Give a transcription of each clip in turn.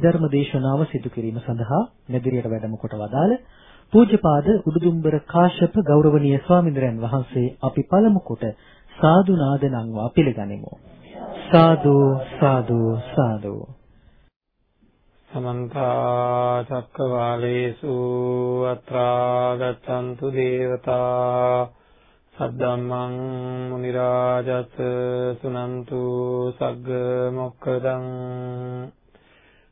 අභිධර්ම දේශනාව සිදු කිරීම සඳහා මෙදිරියට වැඩම කොට වදාළ පූජ්‍යපාද උඩුදුම්බර කාශ්‍යප ගෞරවනීය ස්වාමීන්ද්‍රයන් වහන්සේ අපි පළමු කොට සාදු නාද නංවා පිළිගනිමු. සාදු සාදු සාදු සමන්ත චක්කවාලේසු අත්‍රා ගච්ඡන්තු දේවතා සද්දම්මං මුනි රාජස් සුනන්තු සග්ග මොක්කදං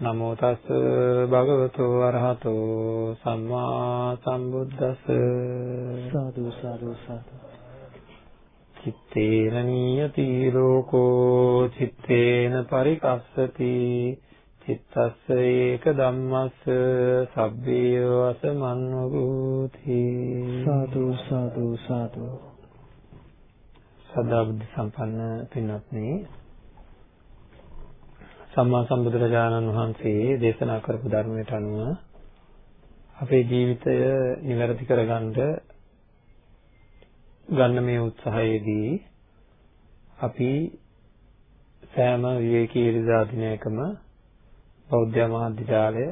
නමෝ තස් භගවතු වරහතෝ සම්මා සම්බුද්දස්ස. සාදු සාදු සාදු. චිත්තේන නියති ලෝකෝ චිත්තේන පරිකස්සති. චිත්තස්ස ඒක ධම්මස්ස සබ්බේ වසමන්වගෝති සාදු සාදු සාදු. සදා බුද්ධ සම්පන්න පින්වත්නි සම්මා සම්බුදුරජාණන් වහන්සේ දේශනා කරපු ධර්මයට අනුව අපේ ජීවිතය නිවැරදි කරගන්න ගන්න මේ උත්සාහයේදී අපි සෑම විවේකී ඉරිදා දිනයකම බෞද්ධ මාධ්‍ය ජාලය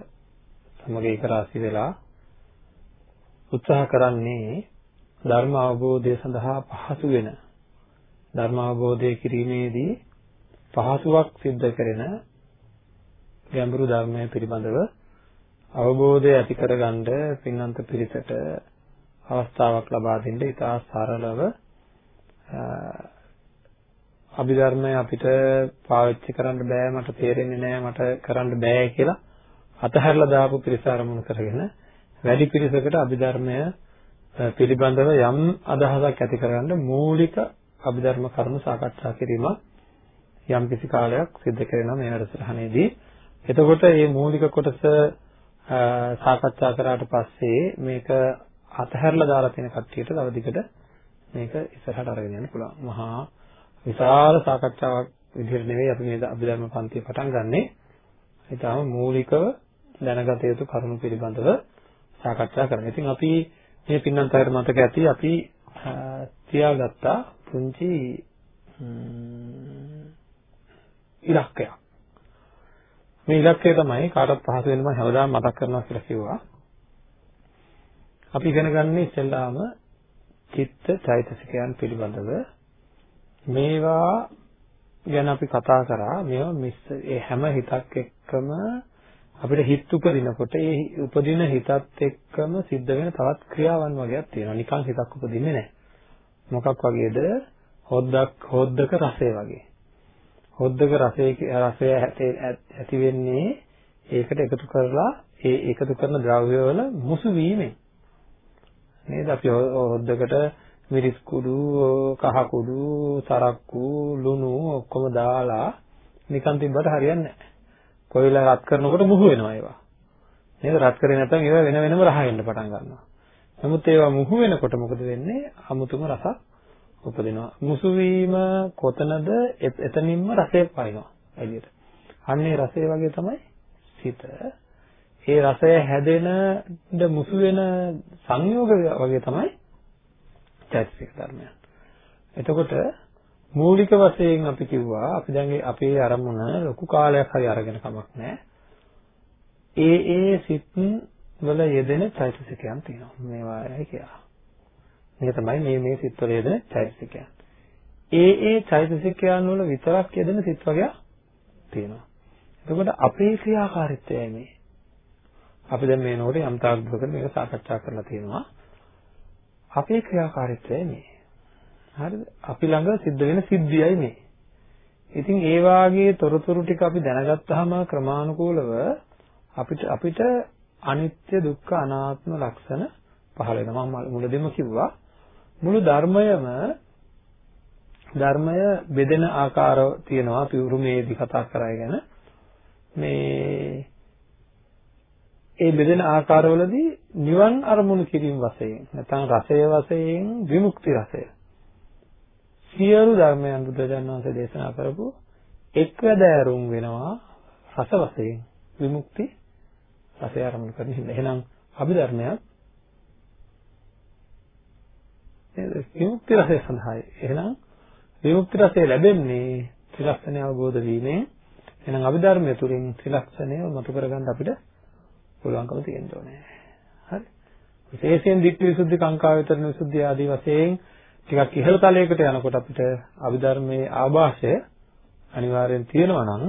සමග ඒක රාශි වෙලා උත්සාහ කරන්නේ ධර්ම අවබෝධය සඳහා පහසු වෙන ධර්ම අවබෝධය කිරීමේදී පහසුවක් සිද්ධ කරන ගැඹුරු ධර්මය පිළිබඳව අවබෝධය ඇති කරගන්න පින්නන්ත පිරිසට අවස්ථාවක් ලබා දෙන්න ඉතා සරලව අභිධර්මය අපිට පාවිච්චි කරන්න බෑ මට තේරෙන්නේ නෑ මට කරන්න බෑ කියලා අතහැරලා දාපු පිරිස අරමුණු කරගෙන වැඩි පිරිසකට අභිධර්මය පිළිබඳව යම් අදහසක් ඇති කරගන්න මූලික අභිධර්ම කරුණු සාකච්ඡා කිරීමක් යම් කිසි කාලයක් සිදු කරනවා මේ වැඩසටහනේදී. එතකොට මේ මූලික කොටස සාකච්ඡා කරාට පස්සේ මේක අතහැරලා දාලා තියෙන කට්ටියට තව දිගට මේක ඉස්සරහට අරගෙන යන්න පුළුවන්. මහා විශාල සාකච්ඡාවක් විදිහට නෙවෙයි අපි මේ අභිධර්ම පන්තිය පටන් ගන්නෙ. ඊටාම මූලිකව දැනගත යුතු කරුණු පිළිබඳව සාකච්ඡා කරනවා. ඉතින් අපි මේ පින්නන්ත අයට මතක ඇති අපි තියාගත්තා පුංචි ඉලක්කයක්. මේ ඉලක්කය තමයි කාටවත් පහසු වෙන්න මම හැමදාම මතක් කරනවා කියලා කිව්වා. අපි ඉගෙන ගන්න ඉස්සෙල්ලාම චිත්ත චෛතසිකයන් පිළිබඳව මේවා ගැන අපි කතා කරා මේවා මිස් ඒ හැම හිතක් එක්කම අපිට හිත උපදිනකොට ඒ උපදින හිතත් එක්කම සිද්ධ වෙන තවත් ක්‍රියාවන් වගේක් තියෙනවා. නිකන් හිතක් උපදින්නේ නැහැ. මොකක් වගේද? හොද්දක් හොද්දක රසය වගේ. හොද්දක රසයේ රසය ඇති වෙන්නේ ඒකට එකතු කරලා ඒ එකතු කරන ද්‍රව්‍ය වල මුසු වීමෙන්. නේද? අපි හොද්දකට මිරිස් කුඩු, කහ කුඩු, සරක්කු, ලුණු ඔක්කොම දාලා නිකන් තිබ්බට හරියන්නේ නැහැ. කොයිලා රත් කරනකොට මුහු වෙනවා ඒවා. නේද? රත් කරේ නැත්නම් ඒවා වෙන වෙනම රහ වෙන්න පටන් ගන්නවා. නමුත් ඒවා මුහු වෙනකොට මොකද වෙන්නේ? අමුතුම රසක් උපදිනවා. මුසු වීම කොතනද? එතනින්ම රසය පයින්නවා එළියට. අන්නේ රසය වගේ තමයි සිත. ඒ රසය හැදෙන මුසු වෙන සංයෝග වගේ තමයි චෛතසික ධර්මයන්. එතකොට මූලික වශයෙන් අපි කිව්වා අපි දැන් අපේ අරමුණ ලොකු කාලයක් හරි අරගෙන කමක් නැහැ. ඒ ඒ සිත් වල යෙදෙන චෛතසිකයන් තියෙනවා. මේවායි කියලා. මේ තමයි මේ මේ සිත් වල යෙදෙන චෛතසිකයන්. ඒ ඒ චෛතසිකයන් වල විතරක් යෙදෙන සිත් වර්ගයක් තියෙනවා. එතකොට අපේ ක්‍රියාකාරීත්වයයි මේ. අපි දැන් මේ නෝටේ යම් තාක් දුරකට මේක සාකච්ඡා කරලා තියෙනවා. අපේ ක්‍රියාකාරීත්වය මේ. හරිද? අපි ළඟ සිද්ධ වෙන සිද්ධියයි මේ. ඉතින් ඒ වාගේ තොරතුරු ටික අපි දැනගත්තාම ක්‍රමානුකූලව අපිට අපිට අනිත්‍ය දුක්ඛ අනාත්ම ලක්ෂණ පහළ වෙනවා. මම මුලදෙම කිව්වා මුළු ධර්මයම ධර්මය බෙදෙන ආකාර තියෙනවා අපි උරුමේදී කතා කරා ගැන මේ ඒ බෙදෙන ආකාරවලදී නිවන් අරමුණු කිරීම වශයෙන් නැත්නම් රසය වශයෙන් විමුක්ති රසය සියලු ධර්මයන් බුදුරජාණන් වහන්සේ දේශනා කරපු එක්වැදෑරුම් වෙනවා රස වශයෙන් විමුක්ති රසය ආරම්භ කරන හින්දා. එහෙනම් අභිධර්මයක් නේද? විමුක්ති රසය සඳහායි. එහෙනම් විමුක්ති රසය ලැබෙන්නේ ත්‍රිලක්ෂණය අවබෝධ වීමෙන්. එහෙනම් අභිධර්මය තුලින් ත්‍රිලක්ෂණය මතු කරගන්න අපිට පුළුවන්කම තියෙන්න ඕනේ. හරි. විශේෂයෙන් දික්ක විසුද්ධි කාංකා විතරන විසුද්ධි ආදී වශයෙන් ටිකක් ඉහළ තලයකට යනකොට අපිට අභිධර්මයේ ආభాෂය අනිවාර්යෙන් තියෙනවා නම්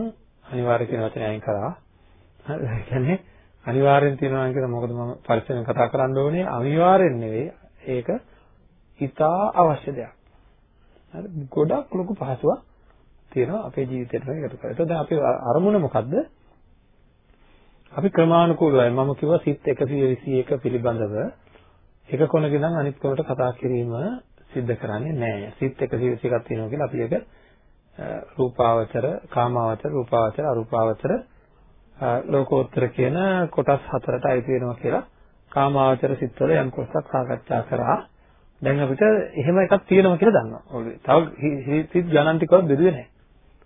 අනිවාර්ය කියන වචනේ අයින් කරා. හරි. ඒ කියන්නේ අනිවාර්යෙන් තියෙනවා නම් කියලා මොකද මම පරිස්සමෙන් කතා කරන්න ඕනේ අනිවාර්යෙන් නෙවෙයි. ඒක ඉතා අවශ්‍ය දෙයක්. හරි. ගොඩක් ලොකු පහසුවක් තියෙනවා අපේ ජීවිතේට එකතු කරලා. එතකොට දැන් අපේ අරමුණ මොකද්ද? අපි ක්‍රමානුකූලවයි මම කිව්වා සිත් 121 පිළිබඳව එක කොනක ඉඳන් අනිත් කොනට කතා කිරීම සිද්ධ කරන්නේ නැහැ. සිත් 121ක් තියෙනවා කියලා අපි ඒක රූපාවචර, කාමාවචර, රූපාවචර, අරූපාවචර, ලෝකෝත්තර කියන කොටස් හතරට අයිති වෙනවා කියලා කාමාවචර සිත්වල යම් කොටසක් සාකච්ඡා කරා. දැන් අපිට එහෙම එකක් තියෙනවා කියලා දන්නවා. තව සිත් ගණන් ටිකවත් බෙදුවේ නැහැ.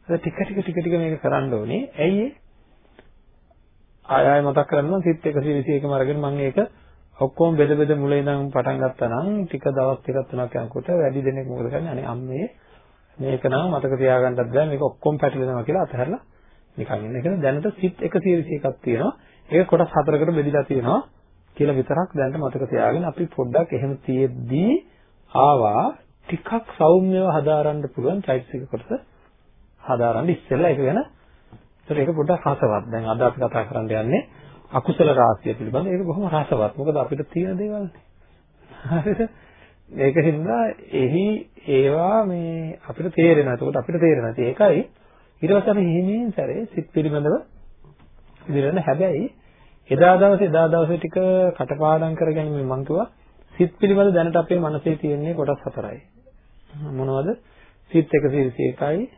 ඒක ටික ටික ටික ටික මේක කරන්න ඕනේ. ඇයි ආය ආය මතක් කරගන්න සිත් 121ම අරගෙන මම ඒක ඔක්කොම බෙද බෙද මුල ඉඳන් පටන් ගත්තා නම් ටික දවස් ටිකක් තුනක් යනකොට වැඩි දෙනෙක් මොකද කරන්නේ අනේ අම්මේ මේක නම් මතක තියාගන්නත් බෑ මේක ඔක්කොම පැටලෙනවා කියලා අතහැරලා නිකන් ඉන්න. ඒක දැනට සිත් 121ක් තියෙනවා. ඒක කොටස් හතරකට බෙදලා තියෙනවා කියලා විතරක් දැනට මතක තියාගෙන අපි පොඩ්ඩක් එහෙම තියෙද්දී ආවා ටිකක් සෞම්‍යව හදාරන්න පුළුවන් චෛතසික කොටස හදාරන්න ඉස්සෙල්ලා ඒක ගැන ඒතර ඒක පොඩ්ඩක් රසවත්. දැන් අද අපි කතා කරන්න යන්නේ අකුසල රාශිය පිළිබඳ. ඒක බොහොම රසවත්. මොකද අපිට තියෙන දේවල් හරිද? ඒක හින්දා එහි ඒවා මේ අපිට තේරෙනවා. එතකොට අපිට තේරෙනවා. ඒකයි ඊට පස්සේ අපි හිමින් සැරේ සිත් පිළිබඳව ඉදිරියන හැබැයි එදා දවසේ එදා දවසේ ටික කටපාඩම් කරගෙන මම කිව්වා සිත් පිළිබඳ දැනට අපේ මනසේ තියෙන්නේ කොටස් හතරයි. මොනවද? සිත් 121යි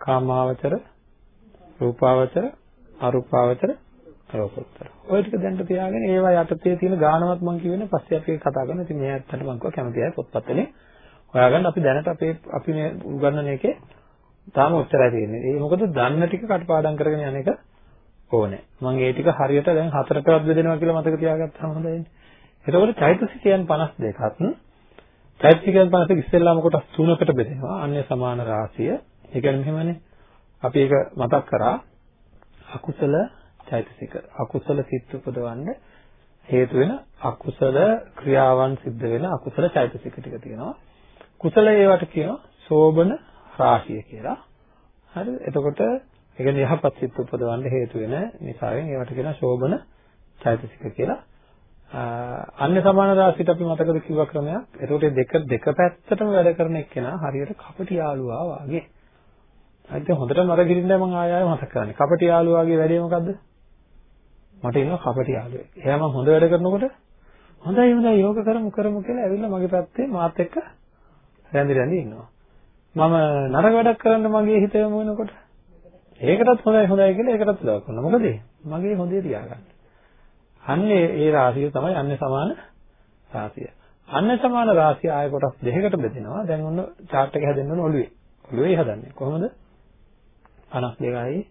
කාමාවචර, රූපාවචර, අරූපාවචර, ලෝකෝත්තර. ඔය ටික දැන් තියාගෙන ඒවා යටතේ තියෙන ගානවත් මම කියවෙන්නේ පස්සේ අපි කතා කරනවා. ඉතින් මේ ඇත්තට මම කිව්වා කැමති අය පොත්පත්වලින් හොයාගන්න අපි දැනට අපේ අපි මේ උගන්වන එකේ තාම උත්තරය තියෙන්නේ. ඒ මොකද දන්න ටික කටපාඩම් කරගෙන යන එක ඕනේ. මම ඒ ටික හරියට දැන් හතරටවත් බෙදෙනවා කියලා මතක තියාගත්තාම හොඳයි. එතකොට චෛතසිකයන් 52ත් චෛතසිකයන් 52 ඉස්සෙල්ලාම කොටස් තුනකට බෙදෙනවා. අන්‍ය සමාන රාශිය. ඒ කියන්නේ මෙහෙමනේ. අපි ඒක මතක් කරා අකුසල චෛතසික අකුසල සිත් උපදවන්න හේතු වෙන අකුසල ක්‍රියාවන් සිද්ධ වෙන අකුසල චෛතසික ටික තියෙනවා. කුසල ඒවට කියනවා සෝබන රාශිය කියලා. හරිද? එතකොට ඒ කියන්නේ යහපත් සිත් උපදවන්න හේතු වෙන නිසාවෙන් ඒවට කියනවා සෝබන චෛතසික කියලා. අන්‍ය සමාන රාශියට අපි මතකද කිව්ව ක්‍රමයක්. එතකොට දෙක දෙක පැත්තටම වැඩ කරන එක්කෙනා හරියට කපටි යාළුවා වගේ. හරිද? හොඳට මතක හිටින්න මම ආය ආය මතක් කරන්නේ. කපටි යාළුවාගේ වැඩේ මොකද්ද? මට ඉන්නවා කපටි යාළුවෙක්. එයා මම හොඳ වැඩ කරනකොට හොඳයි හොඳයි යෝග කරමු කරමු කියලා ඇවිල්ලා මගේ පැත්තේ මාත් එක්ක රැඳි රැඳි ඉන්නවා. මම නරක වැඩක් කරන්න මගේ හිත යොමු වෙනකොට ඒකටත් හොඳයි හොඳයි කියලා ඒකටත් උදව් කරනවා. මොකද මගේ හොඳේ තියාගන්න. අන්නේ ඒ රාශිය තමයි අන්නේ සමාන රාශිය. අන්නේ සමාන රාශිය ආය කොටස් දෙකකට බෙදෙනවා. දැන් ඔන්න chart එක හැදෙන්න ඕන ඔළුවේ. ඔළුවේ හදන්නේ. කොහොමද? 52යි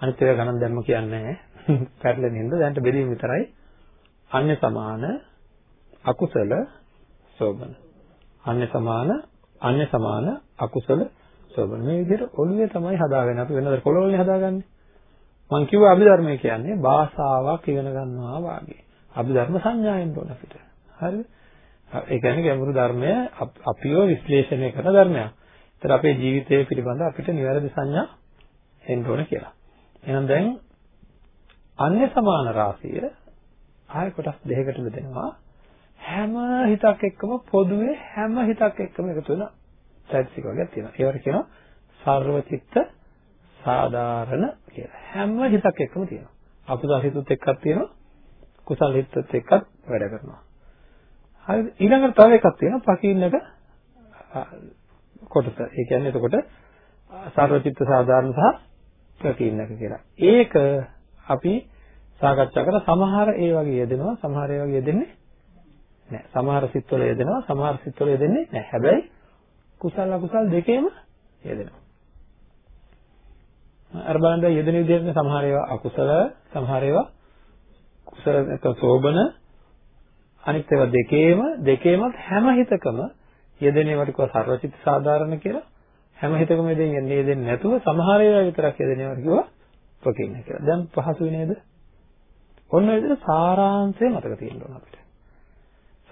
අනිත් ඒවා ගණන් දැම්ම කියන්නේ නැහැ. පැටලෙන හින්දා දැන්ට බෙදීම විතරයි අන්‍ය සමාන අකුසල සෝබන අන්‍ය සමාන අන්‍ය සමාන අකුසල සෝබන මේ විදිහට ඔළුවේ තමයි හදාගෙන අපි වෙනද කොළවලනේ හදාගන්නේ මං කිව්වා අභිධර්මය කියන්නේ භාෂාවක් ඉගෙන ගන්නවා වාගේ අභිධර්ම සංඥාවෙන් ඕන අපිට හරිද ඒ කියන්නේ ගැඹුරු ධර්මය අපිව විශ්ලේෂණය කරන ධර්මයක්. ඒතර අපේ ජීවිතය පිළිබඳ අපිට නිවැරදි සංඥා එන්න ඕන කියලා. එහෙනම් දැන් අන්‍ය සමාන රාශිය ආය කොටස් දෙකකට බෙදෙනවා. හැම හිතක් එක්කම පොදුවේ හැම හිතක් එක්කම එකතු වෙන චෛතසික වර්ගයක් තියෙනවා. ඒවට කියනවා සර්වචිත්ත සාධාරණ කියලා. හැම හිතක් එක්කම තියෙනවා. අකුසල හිතුත් එක්කක් තියෙනවා. කුසල හිතත් එක්කත් වැඩ කරනවා. හරිද? ඊළඟට තව එකක් තියෙනවා පකින්නක කොටස. ඒ කියන්නේ එතකොට සර්වචිත්ත සාධාරණ සහ ප්‍රකීර්ණක කියලා. ඒක අපි සාකච්ඡා කරලා සමහර ඒ වගේ යෙදෙනවා සමහර ඒ වගේ යෙදෙන්නේ නැහැ. සමහර සිත්වල යෙදෙනවා සමහර සිත්වල යෙදෙන්නේ නැහැ. හැබැයි කුසල අකුසල් දෙකේම යෙදෙනවා. අර බලන්න යෙදෙන විදිහට සමහර ඒවා අකුසල සමහර ඒවා කුසල නැත්නම් සෝබන අනිත් ඒවා දෙකේම දෙකේමත් හැම හිතකම යෙදෙන ඒවා ටික සර්වචිත්ත සාධාරණ කියලා හැම හිතකම යෙදෙන්නේ යෙදෙන්නේ නැතුව සමහර ඒවා විතරක් යෙදෙන ඒවා කිව්වා ප්‍රකීර්ණ කියලා. දැන් පහසුයි නේද? ඔන්න ඔය විදිහට සාරාංශය මතක තියෙන්න ඕන අපිට.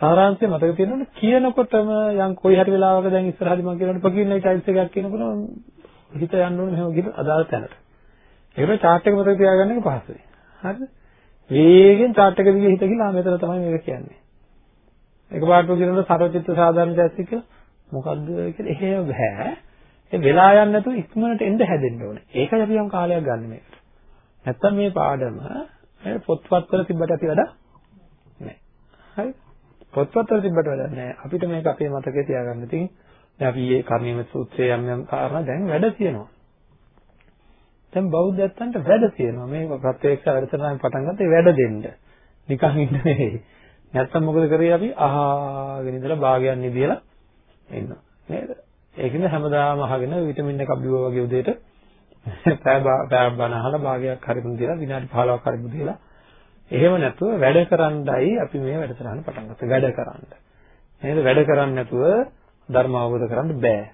සාරාංශය මතක තියෙනකොට කියනකොටම යම් කොයි හරි වෙලාවක දැන් ඉස්සරහදී මම කියනකොට ප්‍රකීර්ණයි ටයිල්ස් එකක් කියනකොට හිත යන්න ඕනේ මෙහෙම ගිහින් අදාළ තැනට. ඒකට chart එක මතක තියාගන්න එක පහසුයි. හරිද? වේගෙන් chart එක දිගේ හිත ගිහලා මෙතන තමයි මේක කියන්නේ. එකපාරට කියනකොට සරචිත්ත සාධාරණ චෛත්‍ය කියලා මොකද්ද කියලා එහෙම බෑ. ඒ වෙලා යන්නේ නැතුව ඉක්මනට එන්න හැදෙන්න ඕනේ. ඒකයි අපි යම් කාලයක් ගන්න මේකට. නැත්තම් මේ පාඩම පොත්පත් වල තිබ්බට ඇති වැඩ නැහැ. හරි? පොත්පත් වල තිබ්බට වැඩ නැහැ. අපිට මේක අපේ මතකේ තියාගන්න. ඉතින් දැන් අපි මේ කර්ණීය සූත්‍රයේ යම් යම් කාරණා දැන් වැඩ තියෙනවා. දැන් බෞද්ධයන්ට වැඩ තියෙනවා. මේ ප්‍රත්‍යක්ෂ වැඩසටහන පටන් ගත්තේ වැඩ දෙන්න. නිකන් ඉන්න නෙවෙයි. නැත්තම් මොකද කරේ අපි අහගෙන ඉඳලා භාගයන් නිදිලා ඉන්නවා. නේද? ඒකින්ද හැමදාම අහගෙන විටමින් එකක් බිව්වා වගේ උදේට පැය පැය බණ අහලා භාගයක් හරි මුදලා විනාඩි 15ක් හරි මුදලා එහෙම නැතුව වැඩ කරන්නයි අපි මේ වැඩසටහන පටන් ගත්තේ වැඩ කරන්න. නේද? වැඩ කරන්නේ නැතුව ධර්ම අවබෝධ කරන්න බෑ.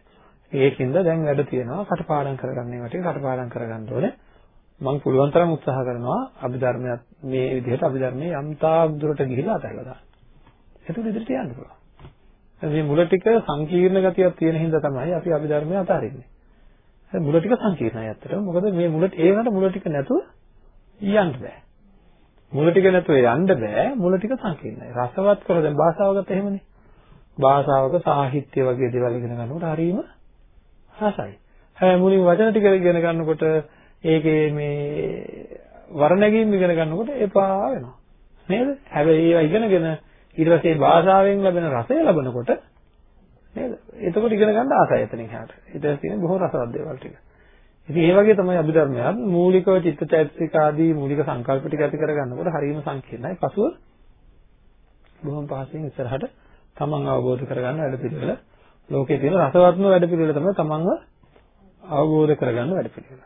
ඒකින්ද දැන් වැඩ තියෙනවා කටපාඩම් කරගන්න ඒවා ටික කටපාඩම් කරගන්න ඕනේ. මම පුළුවන් තරම් උත්සාහ කරනවා අභිධර්මයක් මේ විදිහට අභිධර්මයේ යම් තාක් දුරට ගිහිලා අතහැරලා දාන්න. ඒක ඉදිරියට යන්න පුළුවන්. මේ මුල ටික සංකීර්ණ ගතියක් තියෙන හින්දා තමයි අපි අභිධර්මය අතාරින්නේ. මුල ටික සංකීර්ණයි ඇත්තටම. මොකද මේ මුල ඒ වුණාට මුල ටික නැතුව යන්න බෑ. මුල ටික නැතුව යන්න බෑ. මුල ටික සංකීර්ණයි. රසවත් කර දැන් භාෂාව ගත්ත එහෙමනේ. භාෂාවක සාහිත්‍ය වගේ දේවල් ඉගෙන ගන්නකොට හරීම රසයි. හැබැයි මුලින් වචන ටික ඉගෙන ගන්නකොට ඒකේ මේ වර්ණගීම් ඉගෙන ගන්නකොට එපා වෙනවා. නේද? හැබැයි ඒවා ඉගෙනගෙන ඊට පස්සේ භාෂාවෙන් ලැබෙන රසය ලබනකොට නේද? එතකොට ඉගෙන ගන්න ආසයි එතනින් එහාට. ඊට පස්සේ තියෙන බොහෝ රසවත් දේවල් ටික. ඉතින් ඒ වගේ තමයි අභිධර්මයත් මූලිකව චිත්තචෛතසික ආදී මූලික සංකල්ප ටික ඇති කරගන්නකොට හරියම සංකීර්ණයි. පසුව බොහොම පහසුවෙන් ඉස්සරහට තමන් අවබෝධ කරගන්න වැඩපිළිවෙල ලෝකයේ තියෙන රසවත්ම වැඩපිළිවෙල තමයි තමන්ව අවබෝධ කරගන්න වැඩපිළිවෙල.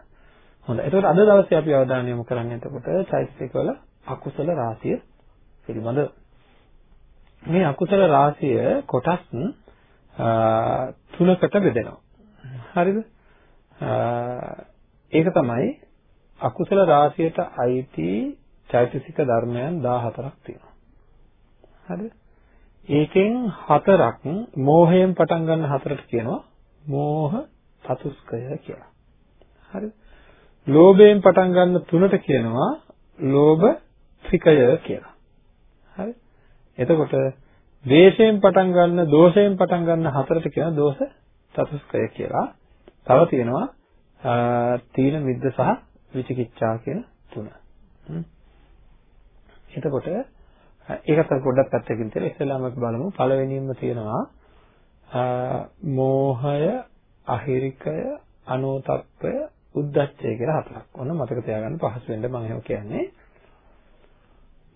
හොඳයි. එතකොට අද දවසේ අපි අවධානය යොමු කරන්නේ එතකොට චෛතසිකවල අකුසල රාශිය පිළිබඳ. මේ අකුසල රාශිය කොටස් තුනකට බෙදෙනවා. හරිද? ඒක තමයි අකුසල රාශියට අයිති චෛතසික ධර්මයන් 14ක් තියෙනවා. හරිද? ඒකෙන් හතරක් මෝහයෙන් පටන් ගන්න හතරට කියනවා මෝහ චතුස්කය කියලා. හරිද? ලෝභයෙන් පටන් ගන්න තුනට කියනවා ලෝභ ත්‍රිකය කියලා. හරි? එතකොට ද්වේෂයෙන් පටන් ගන්න, දෝෂයෙන් පටන් ගන්න හතරට කියනවා දෝෂ චතුස්කය කියලා. තව තියෙනවා තීන මිද්ද සහ විචිකිච්ඡා කියන තුන. එතකොට ඒකත් අපි පොඩ්ඩක් පැත්තකින් තියලා ඉස්සෙල්ලාම අපි බලමු පළවෙනියෙන්ම තියෙනවා මෝහය, අහිරිකය, අනෝතප්පය, උද්දච්චය කියලා හතරක්. ඔන්න මතක තියාගන්න පහසු වෙන්න මම එහෙම කියන්නේ.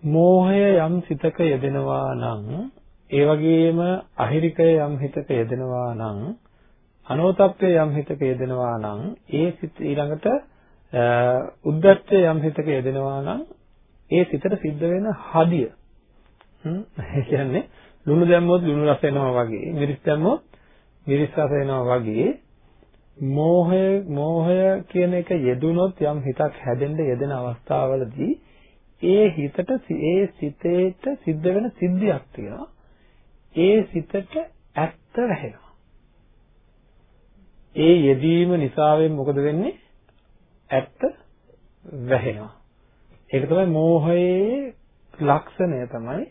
මෝහය යම් සිතක යෙදෙනවා නම් ඒ වගේම අහිරිකය යම් හිතක යෙදෙනවා නම් අනෝතප්පය යම් හිතක යෙදෙනවා නම් ඒ සිත ඊළඟට උද්දච්චය යම් හිතක යෙදෙනවා නම් ඒ සිතට සිද්ධ වෙන හදිය හ්ම් ඒ කියන්නේ ලුණු දැම්මොත් ලුණු රස එනවා වගේ මිරිස් දැම්මොත් මිරිස් රස එනවා වගේ මෝහය මෝහය කියන එක යෙදුනොත් යම් හිතක් හැදෙන්න යෙදෙන අවස්ථාවවලදී ඒ හිතට ඒ සිතේට සිද්ධ වෙන සිද්ධියක් තියෙනවා. ඒ සිතට ඇත්ත වැහෙනවා. ඒ යෙදීම නිසාවෙන් මොකද වෙන්නේ? ඇත්ත වැහෙනවා. ඒක තමයි මෝහයේ ලක්ෂණය තමයි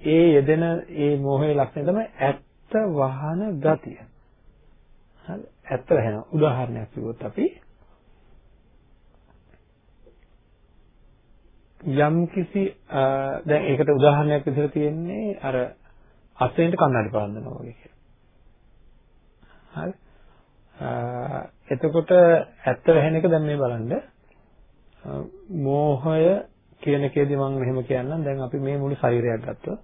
ඒ යෙදෙන ඒ මෝහයේ ලක්ෂණය තමයි ඇත්ත වහන ගතිය. හරි ඇත්ත වෙනවා. උදාහරණයක් කිව්වොත් අපි යම් කිසි දැන් ඒකට උදාහරණයක් විදිහට තියෙන්නේ අර අස්සෙන්ට කන්නඩි පාන්දනවා වගේ කියලා. හරි. එතකොට ඇත්ත වෙන එක දැන් මේ බලන්න මෝහය කියන එකේදී මම මෙහෙම කියන්නම් දැන් අපි මේ මුළු ශරීරයක් ගත්තොත්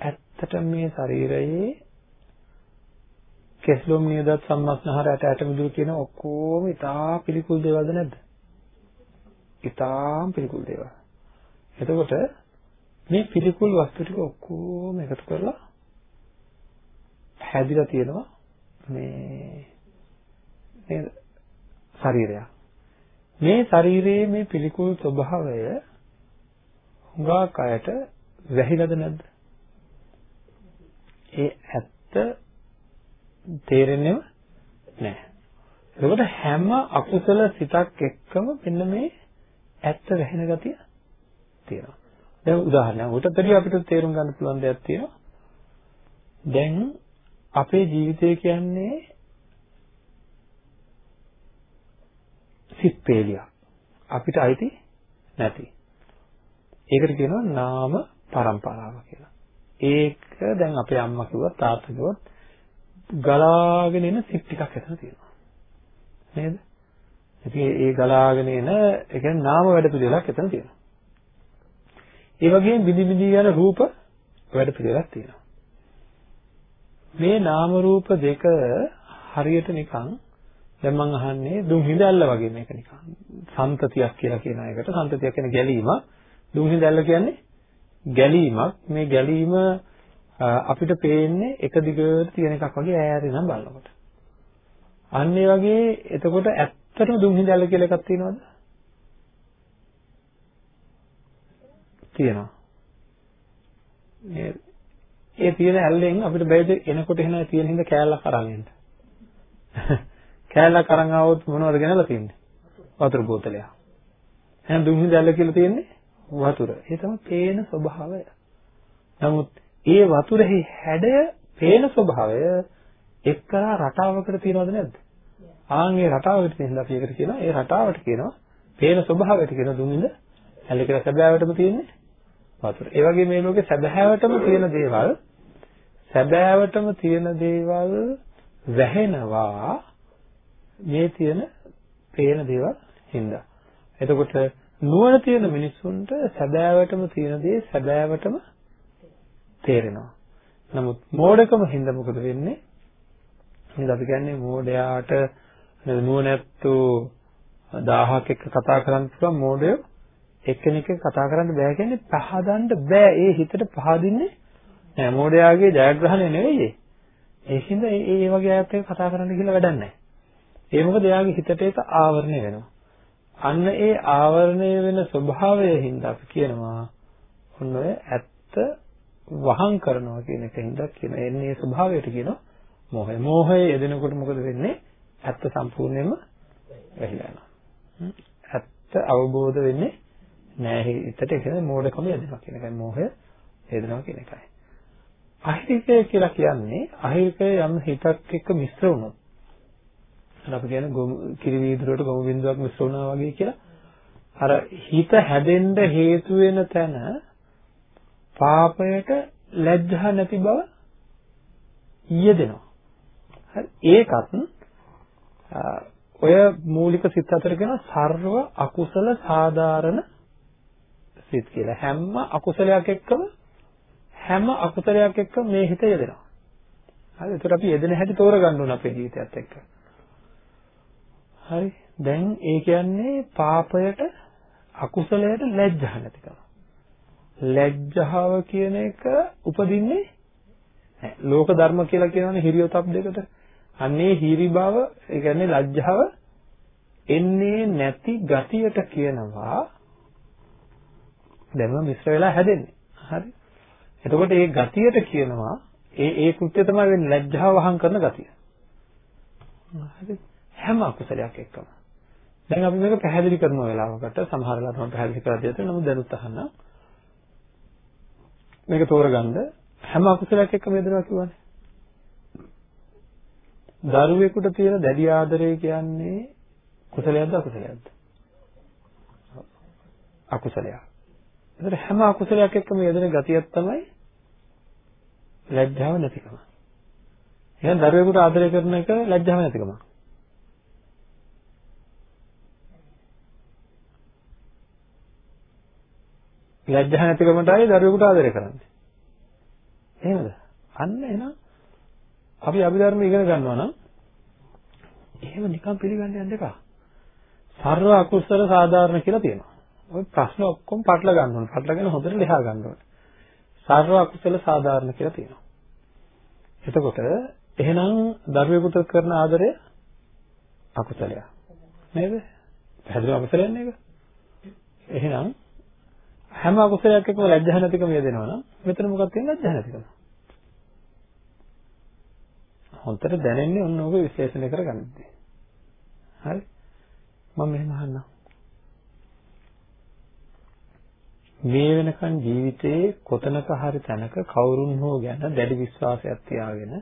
ඇත්තට මේ ශරීරයේ කෙස්ලොම් නියදත් සම්මස්නහර ඇට ඇට මිදුළු කියන ඔක්කොම ඉතා පිළිකුල් දේවල්ද නැද්ද? ඉතාම පිළිකුල් දේවල්. එතකොට මේ පිළිකුල් වස්තු ටික ඔක්කොම එකතු කරලා හැදිලා තියෙනවා මේ මේ ශරීරය. මේ ශරීරයේ මේ පිළිකුල් ස්වභාවය හුඟක් අයට වැහිලාද නැද්ද? ඒ ඇත්ත තේරෙන්නේම නැහැ. එතකොට හැම අකුසල සිතක් එක්කම මෙන්න මේ ඇත්ත වැහෙන ගතිය තියෙනවා. දැන් උදාහරණයක් උට පෙරිය අපිට තේරුම් ගන්න පුළුවන් දෙයක් තියෙනවා. දැන් අපේ ජීවිතය කියන්නේ සිත්පේලියක්. අපිට අයිති නැති. ඒකට කියනවා නාම પરම්පරාව කියලා. ඒක දැන් අපේ අම්මා කිව්වත් තාත්තා කිව්වත් ගලාගෙන එන සිත් ටිකක් එතන තියෙනවා. නේද? ඉතින් ඒ ගලාගෙන එන ඒ කියන්නේ නාම වැඩ පිළිවෙලක් එතන තියෙනවා. ඒ වගේම බිඳි බිඳි යන රූප වැඩ පිළිවෙලක් තියෙනවා. මේ නාම රූප දෙක හරියට නිකන් දැන් මම අහන්නේ දුම් හිඳැල්ල වගේ මේක නිකන් සම්තතියක් කියලා කියන එකට සම්තතියක් කියන්නේ ගැලීමක්. දුම් හිඳැල්ල කියන්නේ ගැලීමක්. මේ ගැලීම අපිට පේන්නේ එක දිගට තියෙන එකක් වගේ ඈරින් නම් බලනකොට. අන්න ඒ වගේ එතකොට ඇත්තටම දුම් හිඳැල්ල කියලා එකක් තියෙනවද? තියෙනවා. නේද ඒ තියෙන ඇල්ලෙන් අපිට බැයිද එනකොට එන තියෙන හිඳ කෑල්ලක් අරන් එන්න. කෑල්ලක් අරන් ආවොත් මොනවද ගෙනලා තියෙන්නේ? වතුර බෝතලයක්. එහෙනම් දුම්හි දැල්ල කියලා තියෙන්නේ වතුර. ඒ තමයි පේන ස්වභාවය. නමුත් ඒ වතුරෙහි හැඩය පේන ස්වභාවය එක්තරා රටාවකට තියෙනවද නැද්ද? ආන් ඒ රටාවකට තියෙනවා අපි ඒකට කියනවා ඒ රටාවට කියනවා පේන ස්වභාවයට කියන දුමින්ද ඇල්ල කියලා සැබෑවටම තියෙන්නේ වතුර. ඒ වගේ මේ ලෝකේ සැබෑවටම තියෙන දේවල් සැබෑවටම තියෙන දේවල් වැහෙනවා මේ තියෙන පේන දේවල් හින්දා. එතකොට නුවණ තියෙන මිනිස්සුන්ට සැබෑවටම තියෙන දේ සැබෑවටම තේරෙනවා. නමුත් මෝඩකම හින්දා මොකද වෙන්නේ? නේද අපි කියන්නේ මෝඩයාට නුවණැත්තු 1000ක් එක්ක කතා කරන්න පුළුවන් මෝඩය එක්කෙනෙක් කතා කරන්න බෑ කියන්නේ පහදන්න බෑ. ඒ හිතට පහදින්නේ නෑ. මෝඩයාගේ ජයග්‍රහණය නෙවෙයි. ඒ හින්දා ඒ වගේ අයත් එක්ක කතා කරන්න කියලා වැඩක් නෑ. ඒ මොකද එයාගේ හිතට ඒක ආවරණය වෙනවා. අන්න ඒ ආවරණය වෙන ස්වභාවය හින්දා අපි කියනවා ඔන්න ඔය ඇත්ත වහං කරනවා කියන එක හින්දා කියන එන්නේ ස්වභාවයට කියනවා මෝහය. මෝහය යෙදෙනකොට මොකද වෙන්නේ? ඇත්ත සම්පූර්ණයෙන්ම වැහිලා යනවා. ඇත්ත අවබෝධ වෙන්නේ නෑ හිතට ඒක මෝඩකම යෙදෙනවා කියන එකයි මෝහය යෙදෙනවා කියන එකයි. අහිරිකය කියලා කියන්නේ අහිරිකය යම් හිතක් එක්ක මිශ්‍ර වුණොත් අපි කියන කිරි වීදුරුවට ගොමු බින්දුවක් මිශ්‍ර වුණා වගේ කියලා. අර හිත හැදෙන්න හේතු වෙන තැන පාපයට ලැජ්ජා නැති බව ඊයදෙනවා. හරි ඒකත් ඔය මූලික සිත් අතර කියන සර්ව අකුසල සාධාරණ සිත් කියලා. හැම අකුසලයක් එක්කම හැම අකුසලයක් එක්කම මේ හිත යෙදෙනවා. හරි ඒකට අපි යෙදෙන හැටි තෝරගන්න ඕන අපේ ජීවිතයත් එක්ක. හරි. දැන් ඒ කියන්නේ පාපයට අකුසලයට ලැජ්ජා නැතිකම. ලැජ්ජාව කියන එක උපදින්නේ නැහැ. ලෝක ධර්ම කියලා කියනවනේ හිරියොතප් දෙකට. අන්නේ හිරි බව, ඒ කියන්නේ ලැජ්ජාව එන්නේ නැති ගතියට කියනවා දැන්ම මිශ්‍ර වෙලා හැදෙන්නේ. හරි. එතකොට මේ ගතියට කියනවා ඒ ඒ කෘත්‍ය තමයි වෙන්නේ ලැජ්ජාව වහං කරන ගතිය. හරි. හැම අකුසලයක් එක්කම. දැන් අපි මේක පැහැදිලි කරන වෙලාවකට සමහර වෙලාවට මම පැහැදිලි කරලා දෙන්න නමුත් දැනුත් අහන්න. මේක තෝරගන්න හැම අකුසලයක් එක්කම යෙදෙනවා කියවනේ. දරුවෙකුට තියෙන දැඩි ආදරය කියන්නේ කුසලයක්ද අකුසලයක්ද? අකුසලයක්. ඒතර හැම අකුසලයක් එක්කම යෙදෙන ගතියක් තමයි ලැජ්ජාව නැතිකම. එහෙනම් දරුවෙකුට ආදරය කරන එක ලැජ්ජාව නැතිකම. ලැජ්ජා නැතිකමටයි දරුවෙකුට ආදරය කරන්නේ. එහෙමද? අන්න එහෙනම් අපි අභිධර්ම ඉගෙන ගන්නවා නම් එහෙම නිකන් පිළිගන්න යන්න එපා. සර්ව අකුසල සාධාරණ කියලා තියෙනවා. ඔය ප්‍රශ්න ඔක්කොම පටල ගන්න ඕනේ. පටලගෙන හොඳට ලියා ගන්න ඕනේ. සර්ව අකුසල සාධාරණ කියලා තියෙනවා. එතකොට එහෙනම් දරුවෙකුට කරන ආදරය අකුසලයක්. නේද? පැහැදිලිව අකුසලයක් නේද? එහෙනම් හැම අකුසලයක් එක්කම ලැජ්ජා නැතිකම යෙදෙනවා නම් මෙතන මොකක්ද තියෙන්නේ ලැජ්ජා නැතිකම. හොන්තර දැනෙන්නේ ඔන්න ඔබ විශ්ලේෂණය කරගන්නදී. හරි? මම මෙහෙම අහන්නම්. මේ වෙනකන් ජීවිතේ කොතනක හරි තැනක කවුරුන් හෝ ගැන දැඩි විශ්වාසයක් තියාගෙන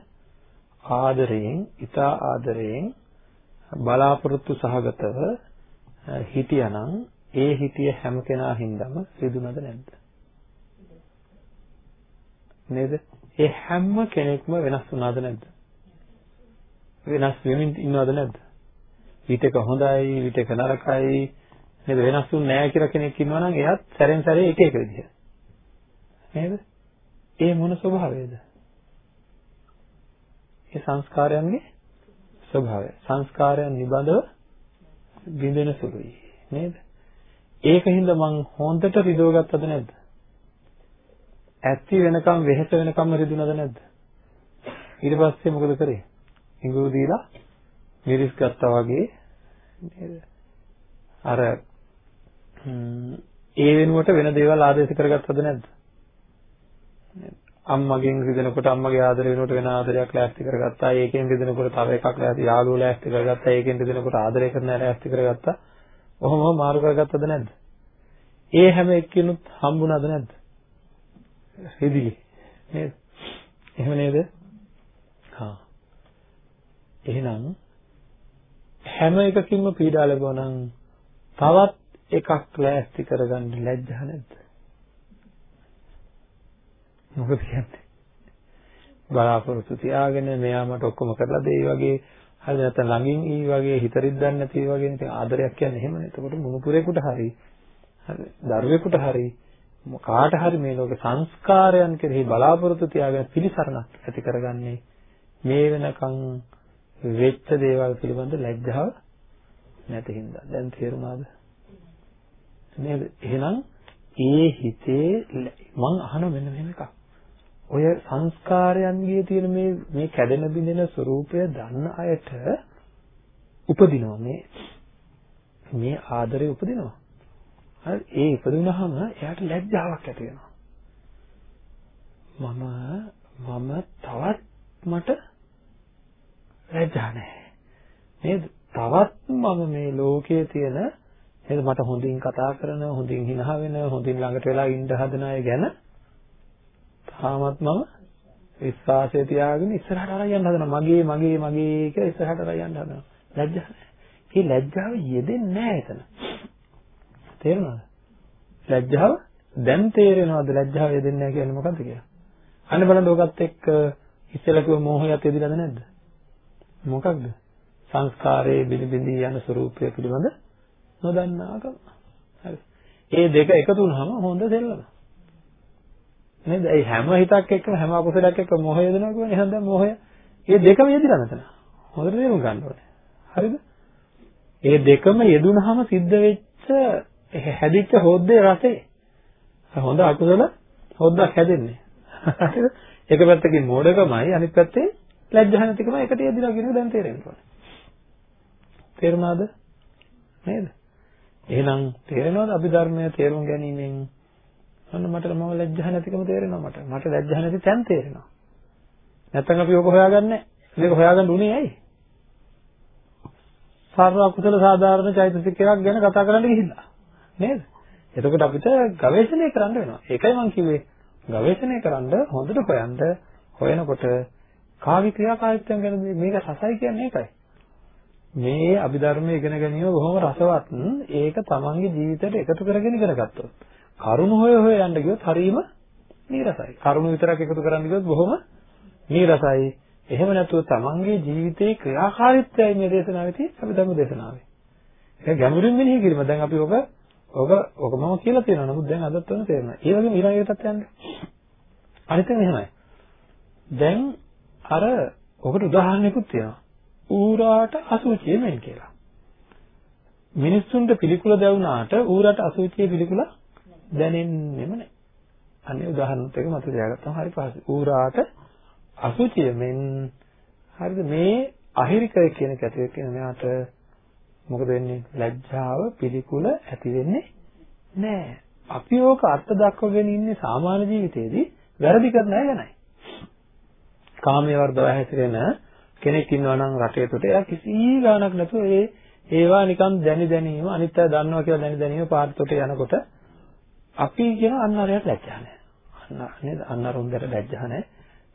ආදරයෙන්, ඊටා ආදරයෙන් බලාපොරොත්තු සහගතව හිටියානම් ඒ හිටිය හැම කෙනා හින්දාම සිදුනද නැද්ද? නේද? ඒ හැම කෙනෙක්ම වෙනස් වුණාද නැද්ද? වෙනස් වෙමින් ඉන්නවද නැද්ද? විතක හොඳයි, විතක නරකයි, නේද? වෙනස් වුන්නේ නැහැ කියලා කෙනෙක් ඉන්නවා නම් එයාත් සැරෙන් සැරේ එක එක විදිහ. නේද? ඒ මොන ස්වභාවයද? ඒ සංස්කාරයන්ගේ ස්වභාවය. සංස්කාරයන් නිබඳව බිඳෙන සුළුයි. නේද? ඒකින්ද මං හොඳට රිදව ගත්තද නැද්ද? ඇත්ති වෙනකම් වෙහෙස වෙනකම්ම රිදුනද නැද්ද? ඊට පස්සේ මොකද කරේ? ඉඟුරු දීලා මිරිස් ගත්තා වගේ නේද? අර ඒ වෙනුවට වෙන දේවල් ආදේශ කරගත්තද නැද්ද? අම්මගෙන් රිදෙනකොට අම්මගේ ආදරය වෙනුවට වෙන ආදරයක් ලෑස්ති කරගත්තා. ඒකෙන් රිදෙනකොට තව එකක් ලෑස්ති යාළුවෝ ලෑස්ති කරගත්තා. ඒකෙන් රිදෙනකොට ආදරය කරන අය ලෑස්ති කරගත්තා. ඔහොම මාරු කරගත්තද නැද්ද? ඒ හැම එක්කිනුත් හම්බුණාද නැද්ද? රිදිලි නේද? එහෙම නේද? හා එහෙනම් හැම එකකින්ම පීඩා ලැබුවා නම් තවත් එකක් ලෑස්ති කරගන්න ලැජ්ජා නැද්ද? මොකද කියන්නේ? බලාපොරොත්තු තියාගෙන මෙයා මට ඔක්කොම කරලා දෙයි වගේ හරි නැත්නම් ළඟින් ඊ වගේ හිත රිද්දන්නේ නැති වගේ ඉතින් ආදරයක් කියන්නේ එහෙමනේ. එතකොට මුණුපුරේකට හරි හරි දරුවෙකුට හරි කාට හරි මේ ලෝක සංස්කාරයන් කෙරෙහි බලාපොරොත්තු තියාගෙන පිළිසරණක් ඇති කරගන්නේ මේ වෙනකන් වෙච්ච දේවල් පිළිබඳ ලැජ්ජාව නැති හින්දා. දැන් තේරුණාද? නේද? එහෙනම් ඒ හිතේ මං අහන මෙන්න මෙහෙම එකක්. ඔය සංස්කාරයන්ගේ තියෙන මේ මේ කැඩෙන බිඳෙන ස්වરૂපය දන්න අයට උපදිනවා මේ මේ ආදරේ උපදිනවා. හරි ඒ ඉපදුනහම එයාට ලැජ්ජාවක් ඇති වෙනවා. මම මම තවත් මට ලැජ්ජා නැහැ. නේද? තවත් මම මේ ලෝකයේ තියෙන නේද මට හොඳින් කතා කරන, හොඳින් හිනහ වෙන, හොඳින් ළඟට වෙලා ඉන්න හදන අය ගැන තාමත් මම විශ්වාසය තියාගෙන ඉස්සරහට අරන් යන්න හදනවා. මගේ මගේ මගේ කියලා ඉස්සරහට අරන් යන්න හදනවා. ලැජ්ජා නැහැ. මේ ලැජ්ජාව යෙදෙන්නේ නැහැ එතන. තේරුණාද? ලැජ්ජාව දැන් තේරෙනවද ලැජ්ජාව යෙදෙන්නේ නැහැ කියන්නේ මොකද්ද කියලා? අන්න බලන්න ඔකත් එක්ක ඉස්සෙල්ලා කිව්ව මෝහයත් යෙදිලාද නැද්ද? මොකක්ද? සංස්කාරයේ බිනි බිනි යන ස්වરૂපය පිළිබඳ නොදන්නාකම. හරි. ඒ දෙක එකතු වුනහම හොඳ දෙල්ලම. නේද? ඒ හැම හිතක් එක්කම හැම අකුසලයක් එක්ක මොහය යදනවා කියන්නේ එහෙනම් දැන් මොහය. මේ දෙකම යෙදිලා නැතන. හොඳට තේරුම් ගන්න ඕනේ. හරිද? ඒ දෙකම යෙදුනහම සිද්ධ වෙච්ච හැදිච්ච හොද්දේ රසේ. හොඳ අකුසල හොද්දක් හැදෙන්නේ. හරිද? එක පැත්තකින් මෝඩකමයි අනිත් පැත්තේ ලැජ්ජා නැතිකම එකට යෙදිලා කියන එක දැන් තේරෙන්න ඕනේ. තේරුණාද? නේද? එහෙනම් තේරෙනවද අභිධර්මය තේරුම් ගැනීමෙන් අන්න මට මම ලැජ්ජා නැතිකම තේරෙනවා මට. මට ලැජ්ජා නැති තැන් තේරෙනවා. නැත්තම් අපි ඔක හොයාගන්නේ මේක හොයාගන්න උනේ ඇයි? සර්ව අකුසල සාධාරණ චෛතසිකයක් ගැන කතා කරන්න ගිහිල්ලා. නේද? එතකොට අපිට ගවේෂණය කරන්න වෙනවා. ඒකයි මම කිව්වේ. ගවේෂණය කරන්න හොඳට හොයන්න හොයනකොට කාගේ ක්‍රියාකාරීත්වයන් ගැන මේක රසයි කියන්නේ ඒකයි. මේ අභිධර්මයේ ඉගෙන ගැනීම බොහොම රසවත්. ඒක තමන්ගේ ජීවිතයට එකතු කරගෙන ඉගෙන ගත්තොත්. කරුණ හොය හොය යන්න ගියොත් හරීම නීරසයි. කරුණ විතරක් එකතු කරන්න ගියොත් බොහොම නීරසයි. එහෙම නැතුව තමන්ගේ ජීවිතේ ක්‍රියාකාරීත්වයයි මේ දේශනාවේ තියෙන්නේ අභිධර්ම දේශනාවේ. ඒක ගැඹුරින් මෙනෙහි කිරීම. දැන් අපි ඔබ ඔක ඔක මම කියලා තියෙනවා. නමුත් දැන් අදත් වෙන තේරෙනවා. ඒ වගේම ඊළඟ එකටත් යන්න. අනිත් එක මෙහෙමයි. දැන් අර ඔකට උදාහරණයකුත් තියෙනවා. ඌරාට අසුචිය මෙන් කියලා. මිනිස්සුන්ට පිළිකුල දැවුනාට ඌරට අසුචිය පිළිකුල දැනෙන්නෙම නැහැ. අනේ උදාහරණත් එක මත තියාගත්තම හරි පහසුයි. ඌරාට අසුචිය මෙන් හරිද මේ අහිරිකය කියන කැතේ කියන මෙයාට මොකද වෙන්නේ? ලැජ්ජාව පිළිකුල ඇති වෙන්නේ නැහැ. අපි ඕක අර්ථ දක්වගෙන ඉන්නේ සාමාන්‍ය ජීවිතේදී වැරදි කරන අය ගැනයි. කාමයේ වර්ධව හැසිරෙන කෙනෙක් ඉන්නවා නම් රටේ තුට එයා කිසි ගාණක් නැතුව ඒ ඒවා නිකන් දැනි දැනීම අනිත් අය දන්නවා කියලා දැනි දැනීම පාර්තොට යනකොට අපි කියන අන්න අරයට ලැජ්ජා නැහැ. අන්න නේද? අන්න අරුන්දට ලැජ්ජා නැහැ.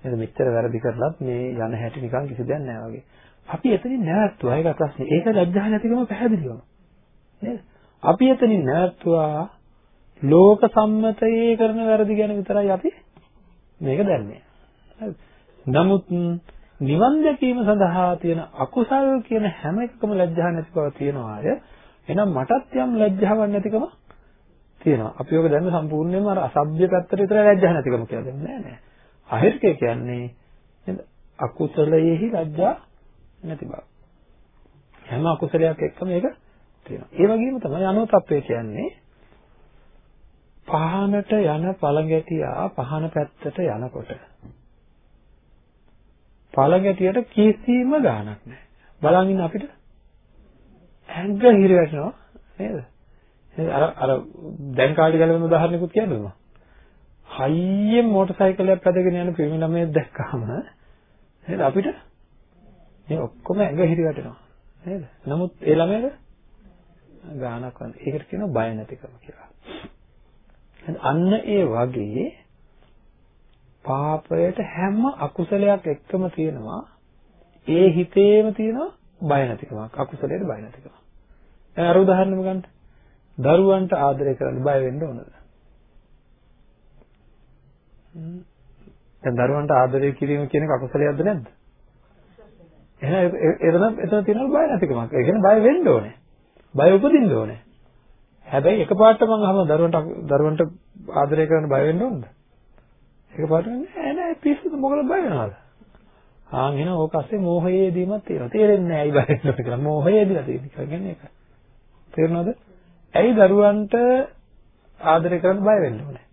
නේද? මෙච්චර වැරදි කරලත් මේ යන හැටි නිකන් කිසි දෙයක් නැහැ වගේ. අපි එතනින් නැවතුවා ඒක ප්‍රශ්නේ. ඒක ලැජ්ජා නැතිකම පැහැදිලිවම. නේද? අපි එතනින් නැවතුවා ලෝක සම්මතයේ කරන වැරදි ගැන විතරයි අපි මේක දැන්නේ. නමුත් නිවන් දැකීම සඳහා තියෙන අකුසල් කියන හැම එකකම ලැජ්ජා නැති බව තියෙනවා අය. එහෙනම් මටත් යම් ලැජ්ජාවක් නැතිකම තියෙනවා. අපි ඔක දැන් සම්පූර්ණයෙන්ම අර අසභ්‍ය පැත්තට විතර ලැජ්ජා නැතිකම කියලා දෙන්නේ නෑ නෑ. අහිර්කේ කියන්නේ නේද? අකුසලයේහි ලැජ්ජා නැති බව. හැම අකුසලයක් එක්කම මේක තියෙනවා. ඒ වගේම තමයි අනුතප්පය කියන්නේ පහනට යන පළඟැටියා පහන පැත්තට යනකොට පළඟැටියට කිසිම ගාණක් නැහැ. බලන් ඉන්න අපිට ඇඟ හිර වැටෙනවා නේද? අර අර දැන් කාලේ ගැලවෙන උදාහරණයකුත් කියන්නද හයියෙන් මෝටර් සයිකලයක් පැදගෙන යන පිරිමි ළමයෙක් දැක්කම නේද අපිට මේ ඔක්කොම ඇඟ හිරි වැටෙනවා නේද? නමුත් ඒ ළමයාට ගානක් වань. ඒකට කියනවා බය නැතිකම කියලා. අන්න ඒ වගේ පාපයට හැම අකුසලයක් එක්කම තියෙනවා ඒ හිතේම තියෙනවා බය නැතිකමක්. අකුසලයට බය නැතිකමක්. දැන් අර උදාහරණෙම ගන්න. දරුවන්ට ආදරය කරන්න බය වෙන්න ඕනද? දැන් දරුවන්ට ආදරය කිරීම කියන එක අකුසලයක්ද නැද්ද? එහෙනම් එතන එතන තියෙනවා බය නැතිකමක්. ඒ කියන්නේ බය වෙන්න ඕනේ. බය උපදින්න ඕනේ. හැබැයි එකපාරට මම අහම දරුවන්ට දරුවන්ට ආදරය කරන්න බය වෙන්න ඕනද? එකපාරට නෑ නෑ පිස්සුද මොකද බය වෙනවද? ආන් එන ඕක අස්සේ මෝහයේදීමක් තියෙනවා. තේරෙන්නේ නෑ ඇයි බය වෙන්නේ කියලා. මෝහයේදීලා තියෙන එක කියන්නේ ඒක. තේරෙනවද? ඇයි දරුවන්ට ආදරය කරන්න බය වෙන්න ඕනේ?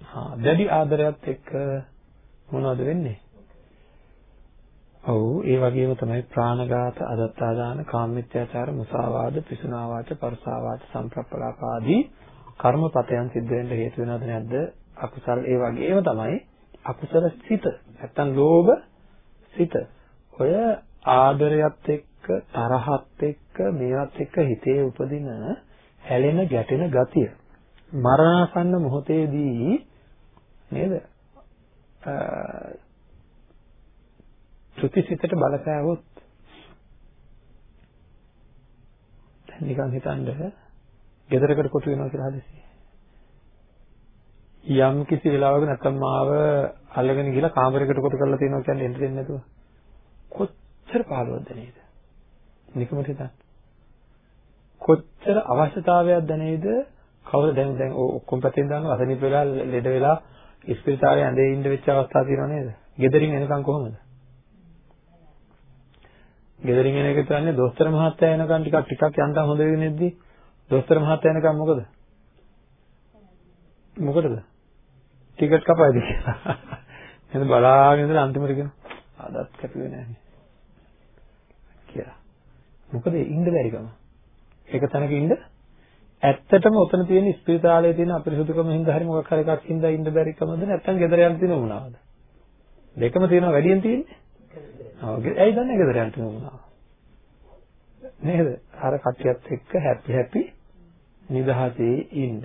හා දැඩි ආදරයත් එක්ක මොනවද වෙන්නේ? ඔව් ඒ වගේම තමයි ප්‍රාණඝාත, අදත්තාදාන, කාමමිත්‍යාචාර, මුසාවාද, පිසුනාවාච, පරසාවාච, සම්ප්‍රප්පලාප ආදී කර්මපතයන් සිද්ධ වෙන්න හේතු වෙනවද නැද්ද? අකුසල් ඒ වගේම තමයි අකුසල සිත. නැත්තම් ලෝභ සිත. ඔය ආදරයත් එක්ක, තරහත් එක්ක, මේවත් එක්ක හිතේ උපදින හැලෙන ගැටෙන ගතිය. මරණාසන්න මොහොතේදී නේද? ත්‍ෘතිසිතට බලපෑවොත් දැන් නිකන් හිතන්න ගෙදරකට කොටු වෙනවා කියලා හදිසියෙ. යම් කිසි වෙලාවක නැත්තම් මාව අල්ලගෙන ගිහලා කාමරයකට කොටු කරලා තියෙනවා කියන්නේ එන්න දෙන්නේ නැතුව කොච්චර පාළුවක්ද නේද? නිකමට හිතන්න. කොච්චර අවශ්‍යතාවයක්ද නේද? කවුරු දැන් දැන් ඔක්කොම පැත්තෙන් දානවා අසනීප වෙලා ලෙඩ වෙලා ඉස්පිරිතාලේ ඇඳේ ඉන්න වෙච්ච අවස්ථා තියෙනව නේද? ගෙදරින් එනකන් කොහොමද? ගෙදරින් එන එක කියන්නේ දොස්තර මහත්තයා එනකන් ටිකක් ටිකක් යන්තම් හොඳ වෙගෙන ඉද්දි දොස්තර මහත්තයා එනකන් මොකද? මොකටද? ටිකට් කපයිද කියලා. එහෙනම් බලාගෙන ඉඳලා අන්තිමට කියන අදත් කැපුවේ නැහැ කියලා. මොකද ඉන්න බැරිකම. ඒක තැනක ඉන්න ඇත්තටම ඔතන තියෙන ස්පිරිතාලයේ තියෙන අපිරිසුදුකම හින්දා හරි මොකක් හරි එකක් හින්දා ඉන්න බැරිකමද නැත්නම් ගෙදර යන්න තියෙන උනාවද? දෙකම තියෙනවා වැඩියෙන් තියෙන්නේ. ඔව් ඇයි දන්නේ ගෙදර යන්න උනාව? නේද? අර කට්ටියත් එක්ක හැපි හැපි නිදහසේ ඉන්න.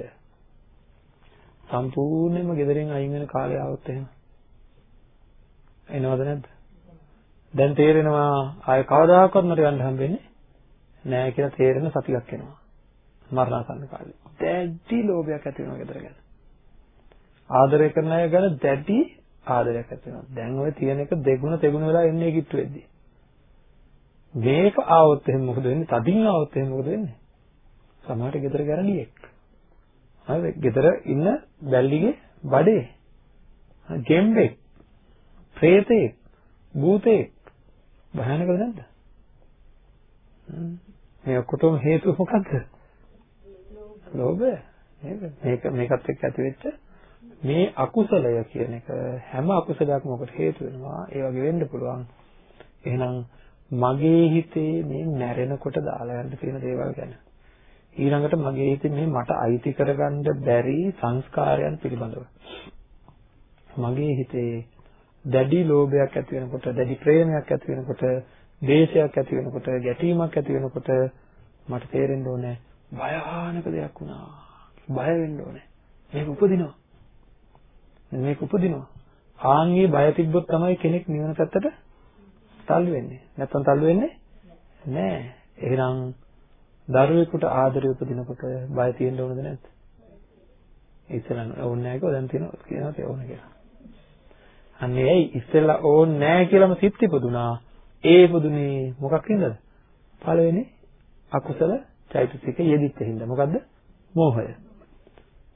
සම්පූර්ණයෙන්ම ගෙදරින් අයින් වෙන කාලය આવත් එහෙම. එනවද නැද්ද? දැන් තේරෙනවා ආය කවදාකවත් මට යන්න හම්බෙන්නේ නෑ කියලා තේරෙන සතියක් එනවා. මරණාසන්න කාලේ. දැඩි ලෝභයක් ඇති වෙනවා ගෙදර ගැන. ආදරය කරන අය ගැන දැඩි ආදරයක් ඇති වෙනවා. දැන් ඔය තියෙන එක දෙගුණ තෙගුණ වෙලා එන්නේ කිට්ටු වෙද්දී. මේක ආවොත් එහෙනම් මොකද වෙන්නේ? තදින් ආවොත් එහෙනම් මොකද වෙන්නේ? සමහරට ගෙදර ගැරඩියෙක්. හරිද? ගෙදර ඉන්න බැල්ලිගේ බඩේ. ගෙම්බෙක්. ප්‍රේතෙක්. භූතෙක්. භයානකද නැද්ද? මේ ඔක්කොටම හේතුව මොකක්ද? ලෝභය. නේද? මේක මේකත් එක්ක ඇති වෙච්ච මේ අකුසලය කියන එක හැම අකුසලයක්ම ඔකට හේතු වෙනවා. ඒ වගේ වෙන්න පුළුවන්. එහෙනම් මගේ හිතේ මේ මැරෙනකොට දාලා යන්න තියෙන දේවල් ගැන ඊළඟට මගේ හිතේ මේ මට අයිති කරගන්න බැරි සංස්කාරයන් පිළිබඳව මගේ හිතේ දැඩි ලෝභයක් ඇති වෙනකොට දැඩි ප්‍රේමයක් ඇති වෙනකොට දේශයක් ඇති වෙනකොට ගැටීමක් ඇති වෙනකොට මට තේරෙන්න ඕනේ භයානක දෙයක් වුණා බය වෙන්න ඕනේ. මේක උපදිනවා. මේක උපදිනවා. ආන්ගේ බය තිබ්බොත් තමයි කෙනෙක් නිවන පැත්තට තල්ලු වෙන්නේ. නැත්තම් තල්ලු වෙන්නේ නෑ එහෙනම් දරුවෙකුට ආදරය උපදිනකොට බය තියෙන්න ඕනද නැද්ද? ඉස්සෙල්ලා ඕනේ නැහැ කියලා දැන් තියෙනවා. කියනවා තේ ඕනේ කියලා. අන්නේ ඇයි ඉස්සෙල්ලා ඕනේ නැහැ කියලාම සිත් ඉපදුනා. ඒ ඉපදුනේ මොකක් හින්දාද? පළවෙනි අකුසල චෛතසික යෙදිච්ච හින්දා. මොකද්ද? මෝහය.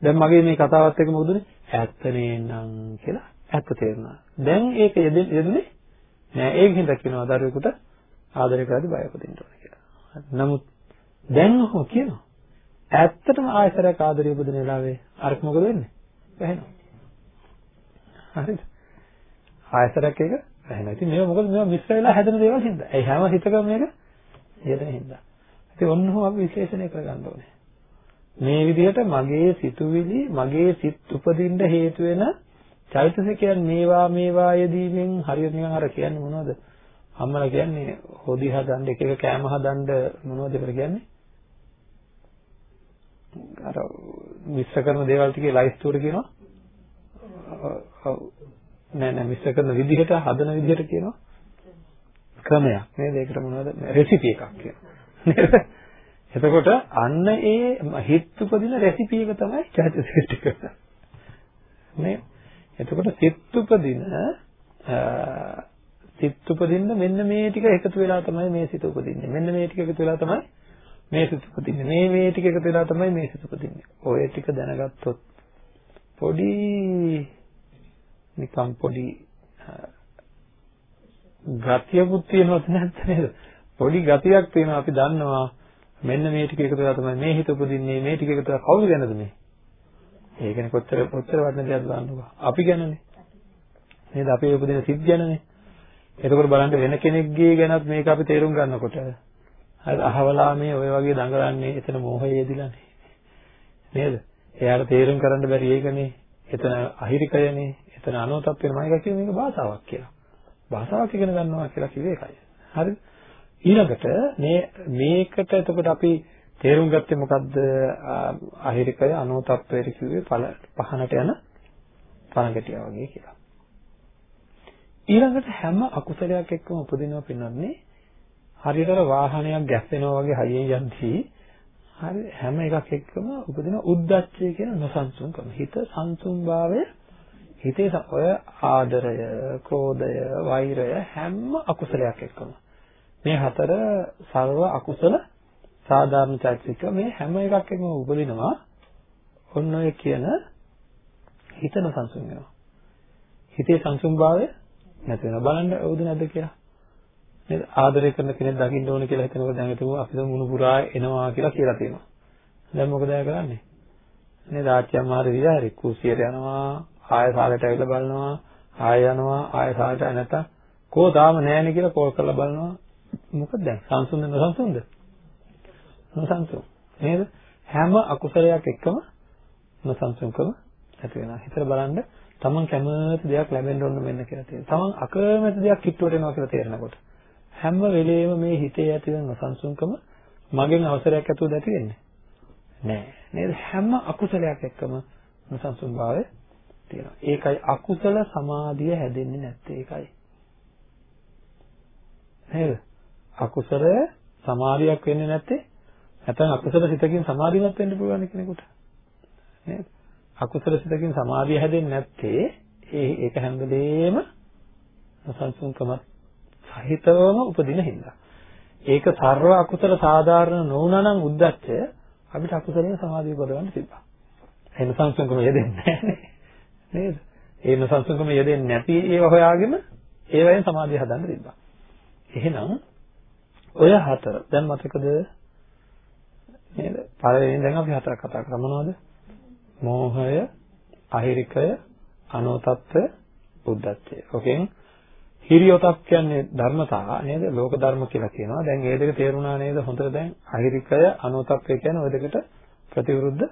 දැන් මගේ මේ කතාවත් එක්ක මොකද උනේ? ඇත්ත නේනම් කියලා ඇත්ත තේරුණා. දැන් ඒක යෙදුනේ නෑ. ඒකින්ද කියනවා දරුවෙකුට ආදරය කරද්දී බය උපදින්න ඕනේ කියලා. නමුත් දැන් ඔහොම කියනවා. ඇත්තටම ආයතරයක් ආදරය උපදින වෙලාවේ අරක මොකද වෙන්නේ? වැහෙනවා. හරිද? ආයතරයක් එක වැහෙනවා. ඉතින් මේක මොකද මේවා මිශ්‍ර වෙලා හැදෙන දේවල් හින්දා. ඒ හැම හිතකම මේක යෙදෙන හින්දා. ඉතින් ඔන්නෝ අපි විශ්ලේෂණය කරගන්න ඕනේ. මේ විදිහට මගේ සිතුවිලි මගේ සිත් උපදින්න හේතු වෙන චෛතසිකයන් මේවා මේවා යෙදීමෙන් හරියට නිකන් අර කියන්නේ මොනවද? අම්මලා කියන්නේ හොදි හදන්න එක එක කෑම හදන්න මොනවද කියලා කියන්නේ? අර මිශ්‍ර කරන දේවල් ටිකේ ලයිස්තුවට කියනවා. ඔව් නෑ නෑ මිශ්‍ර කරන විදිහට හදන විදිහට කියනවා. ක්‍රමයක්. නේද ඒකට මොනවද? රෙසිපි එකක් කියනවා. නේද? එතකොට අන්න ඒ හිත උපදින රෙසිපි එක තමයි චෛතසික ටික නේ එතකොට සිත් උපදින සිත් උපදින්න මෙන්න මේ ටික එකතු වෙලා තමයි මේ සිත උපදින්නේ. මෙන්න මේ ටික එකතු වෙලා තමයි මේ සිත උපදින්නේ. මේ මේ ටික එකතු වෙලා තමයි මේ සිත උපදින්නේ. ඔය ටික දැනගත්තොත් පොඩි නිකම් පොඩි ගතියකුත් තියෙනවද නැද්ද නේද? පොඩි ගතියක් තියෙනවා අපි දන්නවා මෙන්න මේ ටික එකතු වෙලා තමයි මේ හිත උපදින්නේ මේ ටික එකතු වෙලා කවුරු ගැනද මේ? ඒ කියන්නේ කොච්චර කොච්චර වටින දෙයක්ද බලන්නකෝ. අපි ගැනනේ. නේද? අපි උපදින සිත් ගැනනේ. එතකොට බලන්න වෙන කෙනෙක්ගේ ගැනත් මේක අපි තේරුම් ගන්නකොට හරි අහවලා මේ ඔය වගේ දඟලන්නේ එතන මෝහය යෙදිලානේ. නේද? එයාට තේරුම් කරන්න බැරි ඒකනේ. එතන අහිරිකයනේ. එතන අනෝතප් වෙනවා එක කියන්නේ මේක භාෂාවක් කියලා. භාෂාවක් ඉගෙන ගන්නවා කියලා කිව්වේ ඒකයි. හරිද? ඊළඟට මේ මේකට එතකොට අපි තේරුම් ගත්තේ මොකද්ද? අහිරිකය අනෝතප්පයට කිව්වේ පහනට යන පණගටියා වගේ කියලා. ඊළඟට හැම අකුසලයක් එක්කම උපදිනවා පින්නන්නේ හරියට වාහනයක් ගැස්සෙනවා වගේ හයියෙන් යද්දී හරි හැම එකක් එක්කම උපදින උද්දච්චය කියන නොසන්සුන්කම හිත සංසුන්භාවය හිතේ ඔය ආදරය, ක්‍රෝධය, වෛරය හැම අකුසලයක් එක්කම මේ හතර සර්ව අකුසල සාධාරණ චෛතසික මේ හැම එකක් එක්කම උපදිනවා. ඔන්න ඔය කියන හිත නොසන්සුන් වෙනවා. හිතේ සංසුන්භාවය නැති වෙනවා. බලන්න ඕද නැද්ද කියලා. නේද? ආදරය කරන කෙනෙක් දකින්න ඕන කියලා හිතනකොට දැන් හිතමු අපි මුණු පුරා එනවා කියලා කියලා තියෙනවා. දැන් මොකද කරන්නේ? නේද? ආච්චි අම්මා හරි විහාරේ කුසියට යනවා, ආය සාලට ඇවිල්ලා බලනවා ආය යනවා ආය සාලට නැත්තම් කෝ තාම නැහැනේ කියලා කෝල් කරලා බලනවා. මොකද දැන්? සංසුන්ද නොසංසුන්ද නොසංසුන් නේද? හැම අකුසලයක් එක්කම නොසංසුන්කම ඇති වෙනවා. හිතලා බලන්න තමන් කැමති දෙයක් ලැබෙන්න ඕන මෙන්න කියලා තියෙනවා. තමන් අකමැති දෙයක් කිට්ටුවට එනවා කියලා තේරෙනකොට. හැම වෙලෙම මේ හිතේ ඇති වෙන නොසංසුන්කම මගෙන් අවසරයක් ඇතුවද ඇති වෙන්නේ? නෑ. නේද? හැම අකුසලයක් එක්කම නොසංසුන් භාවය තියෙනවා. ඒකයි අකුසල සමාධිය හැදෙන්නේ නැත්තේ ඒකයි. නේද? අකුසල සමාධියක් වෙන්නේ නැත්තේ නැත්නම් අකුසල සිතකින් සමාධිමත් වෙන්න පුළුවන් කෙනෙකුට. නේද? අකුසල සිතකින් සමාධිය හැදෙන්නේ නැත්තේ ඒ ඒක හැම වෙලේම සංසුන්කම සහිතවම උපදින හින්දා. ඒක සර්ව අකුසල සාධාරණ නොවුනා නම් උද්දච්චය අපිට අකුසලයෙන් සමාධිය පදවන්න තිබ්බා. එහෙම සංසංකම යෙදෙන්නේ නැහැ නේද? එහෙම සංසංකම යෙදෙන්නේ නැති ඒවා හොයාගෙන ඒවයෙන් සමාධිය හදන්න තිබ්බා. එහෙනම් ඔය හතර දැන් මතකද නේද? පළවෙනි දැන් අපි හතරක් කතා කරා මොනවද? මෝහය, අහිරිකය, අනෝතත්ත්ව, උද්දච්චය. ඔකෙන් හිරියොතක් කියන්නේ ධර්මතා නේද? ලෝක ධර්ම කියලා කියනවා. දැන් මේ දෙක තේරුණා නේද? හොඳට දැන් අහිරිකය, අනෝතත්ත්වය කියන්නේ ওই දෙකට ප්‍රතිවිරුද්ධ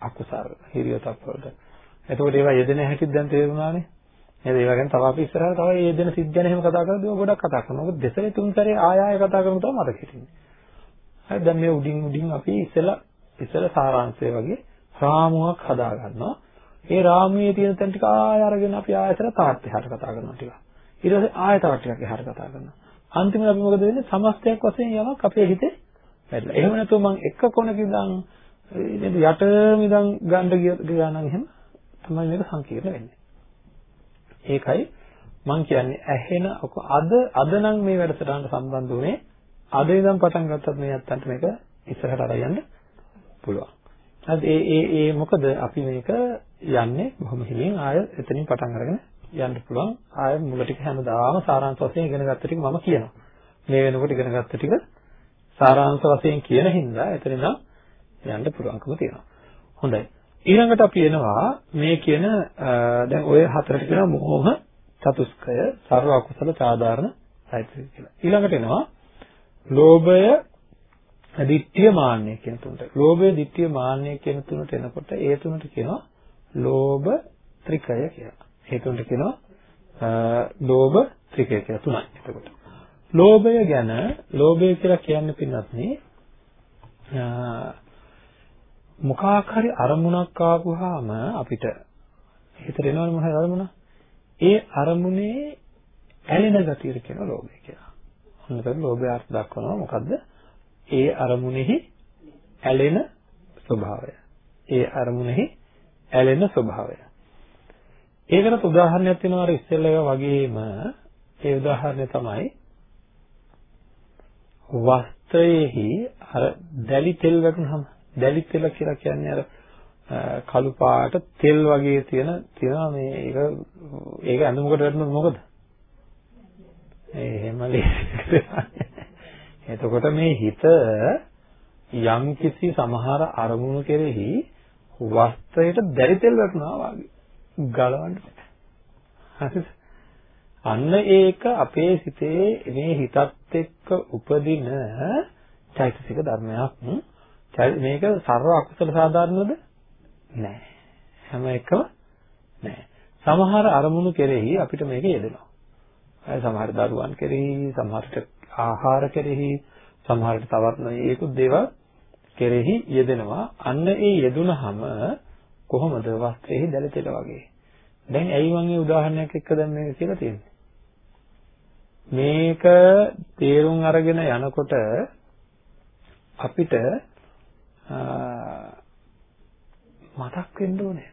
අකුසල. හිරියොතක් වලට. එතකොට ඒවා යෙදෙන හැටි දැන් තේරුණානේ. නේද? ඒවා ගැන තව අපි ඉස්සරහට තව යෙදෙන සිත් ගැන එහෙම කතා කරද්දී ගොඩක් කතා කරනවා. මොකද දෙසරේ තුන් සැරේ ආය ආය කතා කරන තමයි මතක හිටින්නේ. හරි දැන් මේ උඩින් උඩින් අපි ඉස්සෙල්ලා ඉස්සෙල්ලා සාරාංශය වගේ රාමුවක් හදා ගන්නවා. ඒ රාමුවේ තියෙන තැන් ටික ආය අරගෙන අපි ආයතන තාත් එහාට කතා කරනවා ටික. ඊට පස්සේ ආය තව ටිකක් එහාට කතා කරනවා. අන්තිමට අපි මොකද වෙන්නේ? සමස්තයක් වශයෙන් යමක් අපේ හිතේ වැටලා. එහෙම නැතුව මම එක කොනක ඉඳන් නේද යටම ඉඳන් ගන්න ගියා නම් එහෙම තමයි මේක සංකීර්ණ වෙන්නේ. ඒකයි මම කියන්නේ ඇහෙන අද අද නම් මේ වැඩසටහනට සම්බන්ධ වුණේ අද ඉඳන් පටන් ගත්තත් මේ අත්තන්ට මේක ඉස්සරහට අරගෙන යන්න පුළුවන්. හරි ඒ ඒ ඒ මොකද අපි මේක යන්නේ බොහොම හිමින් ආය එතනින් පටන් අරගෙන යන්න පුළුවන්. ආය මුල ටික හැමදාම සාරාංශ වශයෙන් ඉගෙන ගත්ත ටික මම කියනවා. මේ වෙනකොට ඉගෙන ගත්ත ටික සාරාංශ වශයෙන් කියන හින්දා එතනින් යන්න පුළුවන්කම තියෙනවා. හොඳයි. ඊළඟට අපි එනවා මේ කියන දැන් ඔය හතරට කියනවා මොහ චතුස්කය සර්ව අකුසල සාධාරණ සායිත්‍ය කියලා. ඊළඟට එනවා ලෝභය දිට්ඨිය මාන්නය කියන තුනට. ලෝභය දිට්ඨිය මාන්නය කියන තුනට එනකොට ඒ තුනට කියනවා ලෝභ ත්‍රිකය කියලා. ඒ තුනට කියනවා ලෝභ ත්‍රිකය කියලා තුනයි. එතකොට ලෝභය ගැන ලෝභය කියලා කියන්නේ පින්නත් නේ මොකක් හරි අරමුණක් ආපුවාම අපිට හිතට එනවනේ මොනවද අරමුණ? ඒ අරමුණේ ඇලෙන ගතියට කියන ලෝභය කියලා. හොඳට ලෝභය අර්ථ දක්වනවා මොකද්ද? ඒ අරමුණෙහි ඇලෙන ස්වභාවය. ඒ අරමුණෙහි ඇලෙන ස්වභාවය. ඒකට උදාහරණයක් වෙනවා අර ඉස්සෙල්ලා වගේම ඒ උදාහරණය තමයි වස්ත්‍රයේහි අර දැලි තෙල් වැටුනහම දැලි තෙල කියලා කියන්නේ අර කළු පාට තෙල් වගේ තියෙන තියෙනවා මේ ඒක ඒක ඇඳුමකට වැටුනොත් මොකද? එහෙම ලේසියට එතකොට මේ හිත යම් කිසි සමහර අරමුණු කෙරෙහි වස්ත්‍රයට දැරි තෙල් වැටුණා වගේ ගලවන්න හරිද? අන්න ඒක අපේ සිතේ මේ හිතත් එක්ක උපදින චෛතසික ධර්මයක්. මේක ਸਰව අකුසල සාධාරණද නෑ හැම එකම නෑ සමහර අරමුණු කෙරෙහි අපිට මේක යෙදෙනවා සමහර දරුවන් කෙරෙහි සමහරට ආහාර කෙරෙහි සමහරට තවත් නොයෙකුත් දේවල් කෙරෙහි යෙදෙනවා. අන්න ඒ යෙදුනහම කොහොමද වස්ත්‍රෙහි දැලතෙල වගේ. දැන් ඇයි මම මේ උදාහරණයක් එක්ක දැන් මේක කියලා තියෙන්නේ? මේක තේරුම් අරගෙන යනකොට අපිට මතක් වෙන්න ඕනේ.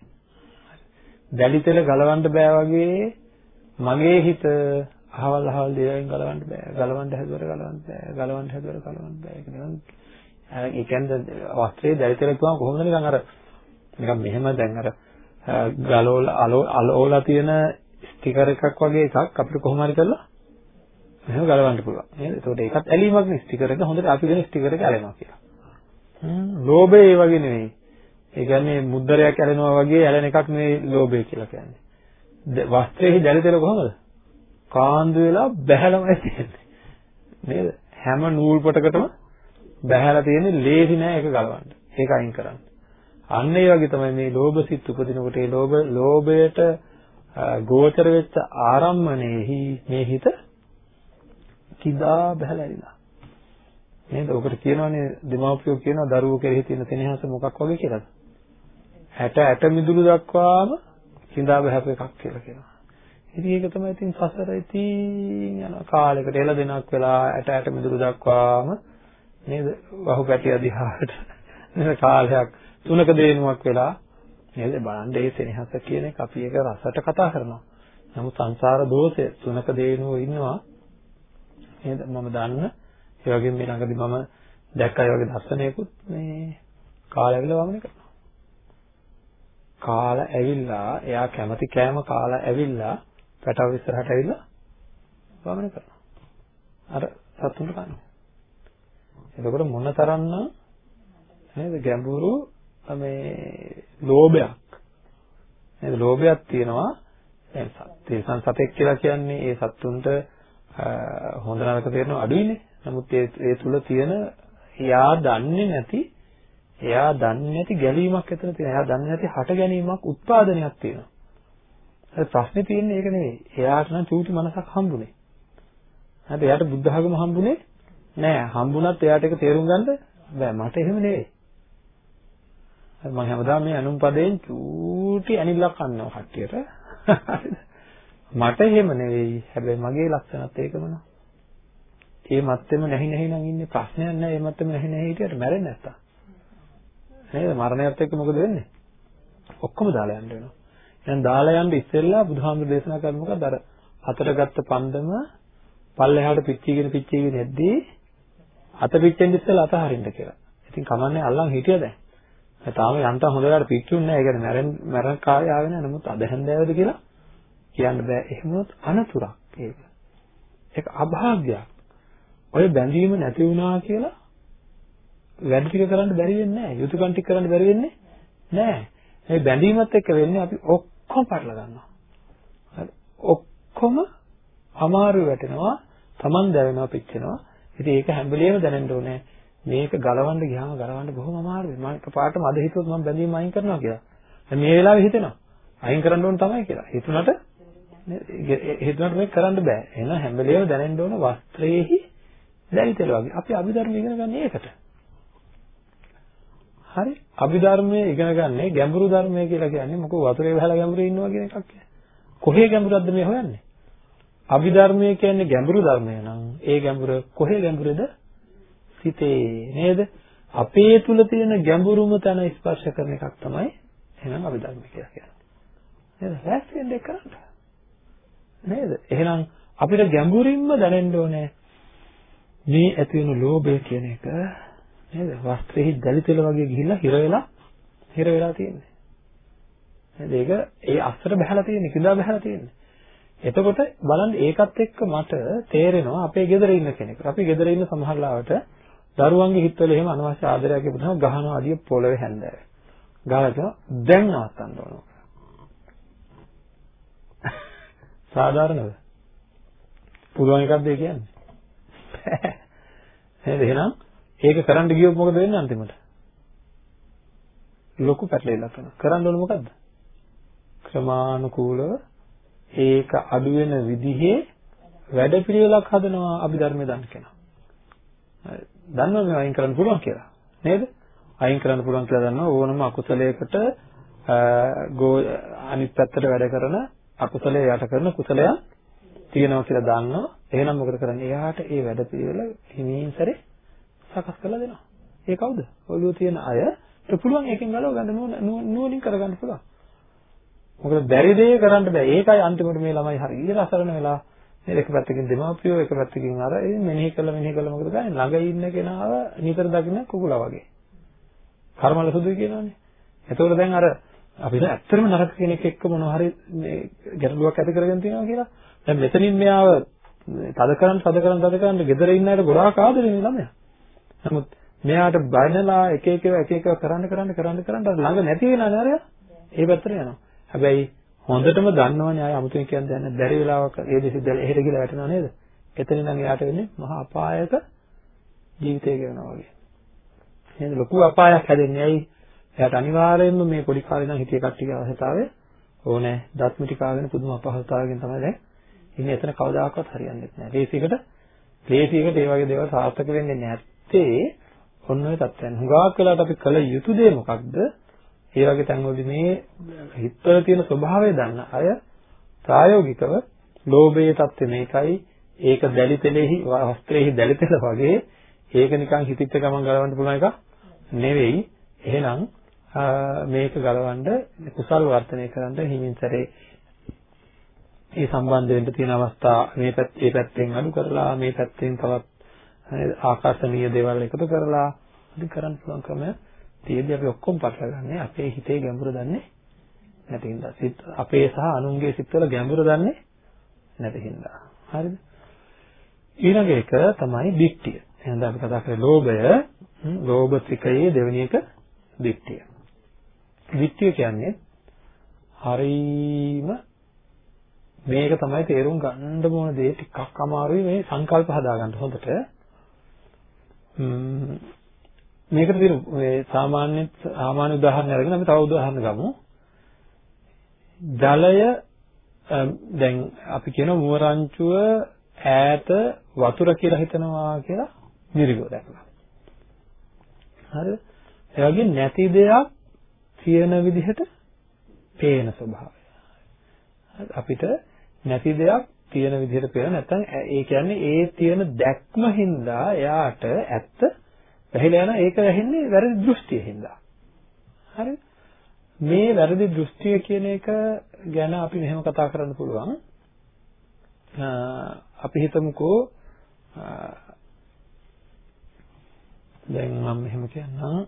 දැලිතෙල ගලවන්න බෑ වගේ මගේ හිත අහවල් අහවල් දේවල් ගලවන්න බෑ. ගලවන්න හැදුවට ගලවන්න බෑ. ගලවන්න හැදුවට ගලවන්න බෑ. ඒක නිකන් ඒ කියන්නේ වස්ත්‍රයේ දැරිතල තුවම කොහොමද නිකන් අර නිකන් මෙහෙම දැන් අර ගලෝල අලෝලා තියෙන ස්ටිකර් එකක් වගේ එකක් අපිට කොහොම හරි කරලා මෙහෙම ගලවන්න පුළුවන්. නේද? ඒකට ඒකත් ඇලීමක් නේ ස්ටිකර් එක හොඳට අපි කියන ස්ටිකර් එක ඇලෙනවා කියලා. හ්ම් ලෝභය ඒ වගේ නෙවෙයි. ඒ කියන්නේ මුද්දරයක් ඇලෙනවා වගේ ඇලෙන එකක් නෙවෙයි ලෝභය කියලා කියන්නේ. වස්ත්‍රයේ දැරිතල කොහොමද? කාන්දු වෙලා බැහැලමයි තියෙන්නේ. නේද? හැම නූල් පොටකටම බැහැලා තියෙන්නේ ලේසි නෑ ඒක ගලවන්න. ඒක අයින් කරන්න. අන්න ඒ වගේ තමයි මේ ලෝභ සිත් උපදිනකොට ඒ ලෝභ ලෝභයට ගෝචර වෙච්ච ආරම්මණයෙහි මේ හිත කිදා බහැලා ඉන්නවා. නේද? ඔකට කියනවානේ දෙමාපියෝ කියනවා දරුවෝ කෙරෙහි තියෙන සෙනෙහස මොකක් වගේ කියලාද? ඇට ඇට මිදුළු දක්වාම කිඳා බහැපු එකක් කියලා කියනවා. ඉතින් ඒක තමයි ඉතින් සසර ඉතින් යන කාලයකට එළ දෙනක් වෙලා ඇට ඇට මිදුළු දක්වාම නේද වහු පැටි අධිහාරට නේද කාලයක් තුනක දේනුවක් වෙලා නේද බලන්න ඒ සෙනෙහස කියන එක අපි ඒක රසට කතා කරනවා. නමුත් සංසාර දෝෂය තුනක දේනුව ඉන්නවා නේද මම දන්න ඒ වගේම මේ ළඟදී මම දැක්කා ඒ වගේ දර්ශනයකුත් මේ කාලා ඇවිල්ලා වමනේ කරනවා. කාලා ඇවිල්ලා එයා කැමති කෑම කාලා ඇවිල්ලා පැටව ඉස්සරහට ඇවිල්ලා වමනේ කරනවා. අර සතුන්ට කනවා. එතකොට මොන තරම්නම් නේද ගැඹුරු මේ ලෝභයක් නේද ලෝභයක් තියෙනවා දැන් තිරසන් සතෙක් කියලා කියන්නේ ඒ සත්තුන්ට හොඳ නරක තේරෙනව අඩුයිනේ නමුත් ඒ ඒ තුල තියෙන එයා දන්නේ නැති එයා දන්නේ නැති ගැලීමක් එතන තියෙනවා. එයා දන්නේ නැති හට ගැනීමක් උත්පාදනයක් තියෙනවා. හරි ප්‍රශ්නේ තියෙන්නේ ඒක නෙවෙයි. එයාට නම් චූටි මනසක් හම්බුනේ. හරි එයාට බුද්ධ ධර්ම හම්බුනේ නෑ. හම්බුණත් එයාට ඒක තේරුම් ගන්න බෑ. මට එහෙම නෙවෙයි. මම හැමදාම මේ අනුන් පදයෙන් චූටි ඇනිල්ලක් අන්නවා කට්ටියට. මට එහෙම නෙවෙයි. හැබැයි මගේ ලක්ෂණත් ඒකම නෝ. ඒ මත්තෙම නැහි නැහි නම් ඉන්නේ ප්‍රශ්නයක් නැහැ. ඒ මත්තෙම නැහි නැහි හිටියට මැරෙන්නේ නැත්තම්. නේද? මරණයත් එක්ක මොකද වෙන්නේ? ඔක්කොම දාලා යන්න වෙනවා. එහෙනම් දාලා යන්න ඉස්සෙල්ලා බුදුහාමුදුරු දේශනා කරන මොකද අර හතර ගත්ත පන්දම පල්ලෙහාට පිච්චීගෙන පිච්චීගෙන යද්දී අත පිච්චෙන්න ඉස්සෙල්ලා අතහරින්න කියලා. ඉතින් කමන්නේ අල්ලන් හිටිය දැන්. තාම යන්තම් හොඳට පිච්චුන්නේ නැහැ. ඒ කියන්නේ මැරෙන් මැරෙන කාලය ආවේ නැහැ. නමුත් අද හැන්දෑවද කියලා කියන්න බෑ. එහෙමනොත් අනතුරක් ඒක. ඒක අභාග්‍යයක්. ඔය බැඳීම නැති වුණා කියලා වැඩ ටික කරන්න බැරි වෙන්නේ නැහැ. යුතුයකම් ටික කරන්න බැරි වෙන්නේ නැහැ. මේ බැඳීමත් එක්ක වෙන්නේ අපි ඔක්කොම පටල ගන්නවා. හරි. ඔක්කොම අමාරු වැටෙනවා. Taman දැවෙනවා පිච්චෙනවා. ඉතින් ඒක හැම වෙලේම දැනෙන්න ඕනේ. මේක ගලවන්න ගියාම ගලවන්න බොහොම අමාරුයි. මම එකපාරටම අද හිතුවොත් මම බැඳීම අයින් කරනවා කියලා. දැන් මේ වෙලාවේ හිතෙනවා. අයින් කරන්න ඕන තමයි කියලා. හිතුණට හිතුණට මේක කරන්න බෑ. එහෙනම් හැම වෙලේම දැනෙන්න ඕන වස්ත්‍රයේහි දැරිතල වගේ. අපි අභිධර්ම ඉගෙන ගන්න ඒකට. හරි. අභිධර්මයේ ඉගෙන ගන්නේ ගැඹුරු ධර්මය කියලා කියන්නේ මොකද වතුරේ වහලා ගැඹුරේ ඉන්නවා කියන එකක්. කොහේ ගැඹුරක්ද මේ හොයන්නේ? අභිධර්මය කියන්නේ ගැඹුරු ධර්මය නම් ඒ ගැඹුර කොහේ ගැඹුරද? සිතේ නේද? අපේ තුල තියෙන ගැඹුරුම තැන ස්පර්ශ කරන එකක් තමයි එහෙනම් අභිධර්ම කියලා කියන්නේ. නේද? රැස්යෙන් දෙක කරන්න. නේද? එහෙනම් අපිට ගැඹුරින්ම දැනෙන්න ඕනේ මේ ඇති වෙන ලෝභය කියන එක නේද? වස්ත්‍රෙහි දැලිතල වගේ ගිහිල්ලා හිර වෙලා හිර වෙලා තියෙන්නේ. නේද? ඒක ඒ අස්සට බහලා තියෙන්නේ, කිඳා බහලා තියෙන්නේ. එතකොට බලන්න ඒකත් එක්ක මට තේරෙනවා අපේ ගෙදර ඉන්න කෙනෙක්. අපි ගෙදර ඉන්න සමහර ලාවට දරුවන්ගේ හිතවල එහෙම අනවශ්‍ය ආදරයක් තිබුණාම ගහනවා අඩිය පොළවේ හැන්දෑවේ. ගහලා කියනවා දැන් නවත්තන්න ඕන. සාධාරණද? පුළුවන් එකක්ද ඒ කියන්නේ? නේද එහෙනම් ඒක කරන්න ගියොත් මොකද වෙන්නේ අන්තිමට? ලොකු පැටලෙලක් වෙනවා. කරන්න ඕන මොකද්ද? ක්‍රමානුකූලව ඒක අඩු වෙන විදිහේ වැඩපිළිවෙලක් හදනවා අභිධර්මයේ දන්න කෙනා. දන්නවද මේ අයින් කරන්න පුළුවන් කියලා නේද? අයින් කරන්න පුළුවන් කියලා දන්නවා ඕනම අකුසලයකට අනිත් පැත්තට වැඩ කරන අකුසලයේ යට කරන කුසලයක් තියෙනවා කියලා දන්නවා. එහෙනම් මොකද කරන්නේ? එයාට ඒ වැඩ පිළිවෙල හිමින් සැරේ සකස් කරලා දෙනවා. ඒ කවුද? ඔළුව තියෙන අයට පුළුවන් එකෙන් ගලව ගන්න නුවණින් කරගන්න පුළුවන්. මොකද බැරි දේ කරන්න බෑ. ඒකයි අන්තිමට මේ ළමයි හරියට අසරණ වෙලා නේද එක පැත්තකින් දෙමාපියෝ එක පැත්තකින් අර ඒ මෙනෙහි කළා මෙනෙහි කළා මොකද කරන්නේ ළඟ ඉන්න කෙනාව නිතර දකින්න කුකුලා වගේ කර්මල සුදුයි කියනවනේ එතකොට දැන් අර අපිට ඇත්තටම නරක කෙනෙක් එක්ක මොනවා හරි මේ ගැටලුවක් ඇති කරගෙන තියෙනවා කියලා දැන් මෙතනින් මෙයාව තද කරන් තද කරන් තද කරන් ගෙදර ඉන්න අයට ගොඩාක් ආදරේ මේ ළමයා නමුත් මෙයාට බයනලා එක එක එක එක කරන්න කරන්න කරන්න කරන්න ළඟ නැති වෙනා නේද ඒ පැත්තට යනවා හැබැයි හොඳටම දන්නවනේ ආය 아무තෙන් කියන්න දෙන්නේ බැරි වෙලාවක ඒ දෙසිද්දල එහෙට ගිහලා වැටෙනවා නේද? එතන ඉඳන් එයාට වෙන්නේ මහා අපායක ජීවිතය ගෙවනවා වගේ. නේද? ලොකු අපායක් හැදෙන්නේ. ඇයි? එයාට අනිවාර්යයෙන්ම මේ පොඩි කාලේ ඉඳන් හිතේ කට්ටියගේ අවශ්‍යතාවය ඕනේ. දත්මිටි කාගෙන පුදුම අපහසුතාවයකින් තමයි දැන් ඉන්නේ. එතන කවදාකවත් හරියන්නේ නැහැ. ලේසියකට ලේසියකට ඒ වගේ දේවල් සාර්ථක වෙන්නේ නැත්තේ ඔන්න ඔය තත්ත්වයන්. හුඟක් වෙලාවට අපි කළ යුතු දේ මොකක්ද? ඒ වගේ තැන්වලදී මේ හිතවල තියෙන ස්වභාවය දන්න අය ප්‍රායෝගිකව ලෝභයේ தත්ත්වය මේකයි ඒක දැලිතෙලෙහි වස්ත්‍රයේහි දැලිතෙල වගේ ඒක නිකන් හිතිච්ච ගමන් ගලවන්න පුළුවන් එකක් නෙවෙයි එහෙනම් මේක ගලවන්න කුසල් වර්ධනය කරන්න හිමින් සැරේ ඒ සම්බන්ධ වෙන්න තියෙන අවස්ථා මේ පැත්තේ පැත්තෙන් අඩු කරලා මේ පැත්තෙන් තවත් නේද? ආකර්ෂණීය දේවල් එකතු කරලා ඉතින් කරන්න පුළුවන් ක්‍රමය තියෙද්දි අපි ඔක්කොම පටලගන්නේ අපේ හිතේ ගැඹුර දන්නේ නැති හින්දා. සිත් අපේ සහ අනුන්ගේ සිත්වල ගැඹුර දන්නේ නැති හින්දා. හරිද? ඊළඟ එක තමයි දික්තිය. එහෙනම් අපි කතා කරේ ලෝභය, ලෝභ ත්‍රිකයේ දෙවෙනි එක දික්තිය. දික්තිය කියන්නේ හරීම මේක තමයි තේරුම් ගන්න ඕන දේ ටිකක් අමාරුයි මේ සංකල්ප හදාගන්න හොඳට. මේකට තියෙන මේ සාමාන්‍ය සාමාන්‍ය උදාහරණ අරගෙන අපි තව උදාහරණ ගමු. ජලය දැන් අපි කියන මුව රංචුව ඈත වතුර කියලා හිතනවා කියලා නිරිගෝ දැක්කා. හරිද? ඒ වගේ නැති දෙයක් තියෙන විදිහට පේන ස්වභාවය. අපිට නැති දෙයක් තියෙන විදිහට පේන නැත්නම් ඒ කියන්නේ ඒ තියෙන දැක්ම හින්දා එයාට ඇත්ත වැහිලා යන ඒක වැහෙන්නේ වැරදි දෘෂ්ටිය හින්දා. හරිද? මේ වැරදි දෘෂ්ටිය කියන එක ගැන අපි මෙහෙම කතා කරන්න පුළුවන්. අපි හිතමුකෝ දැන් මම මෙහෙම කියන්නම්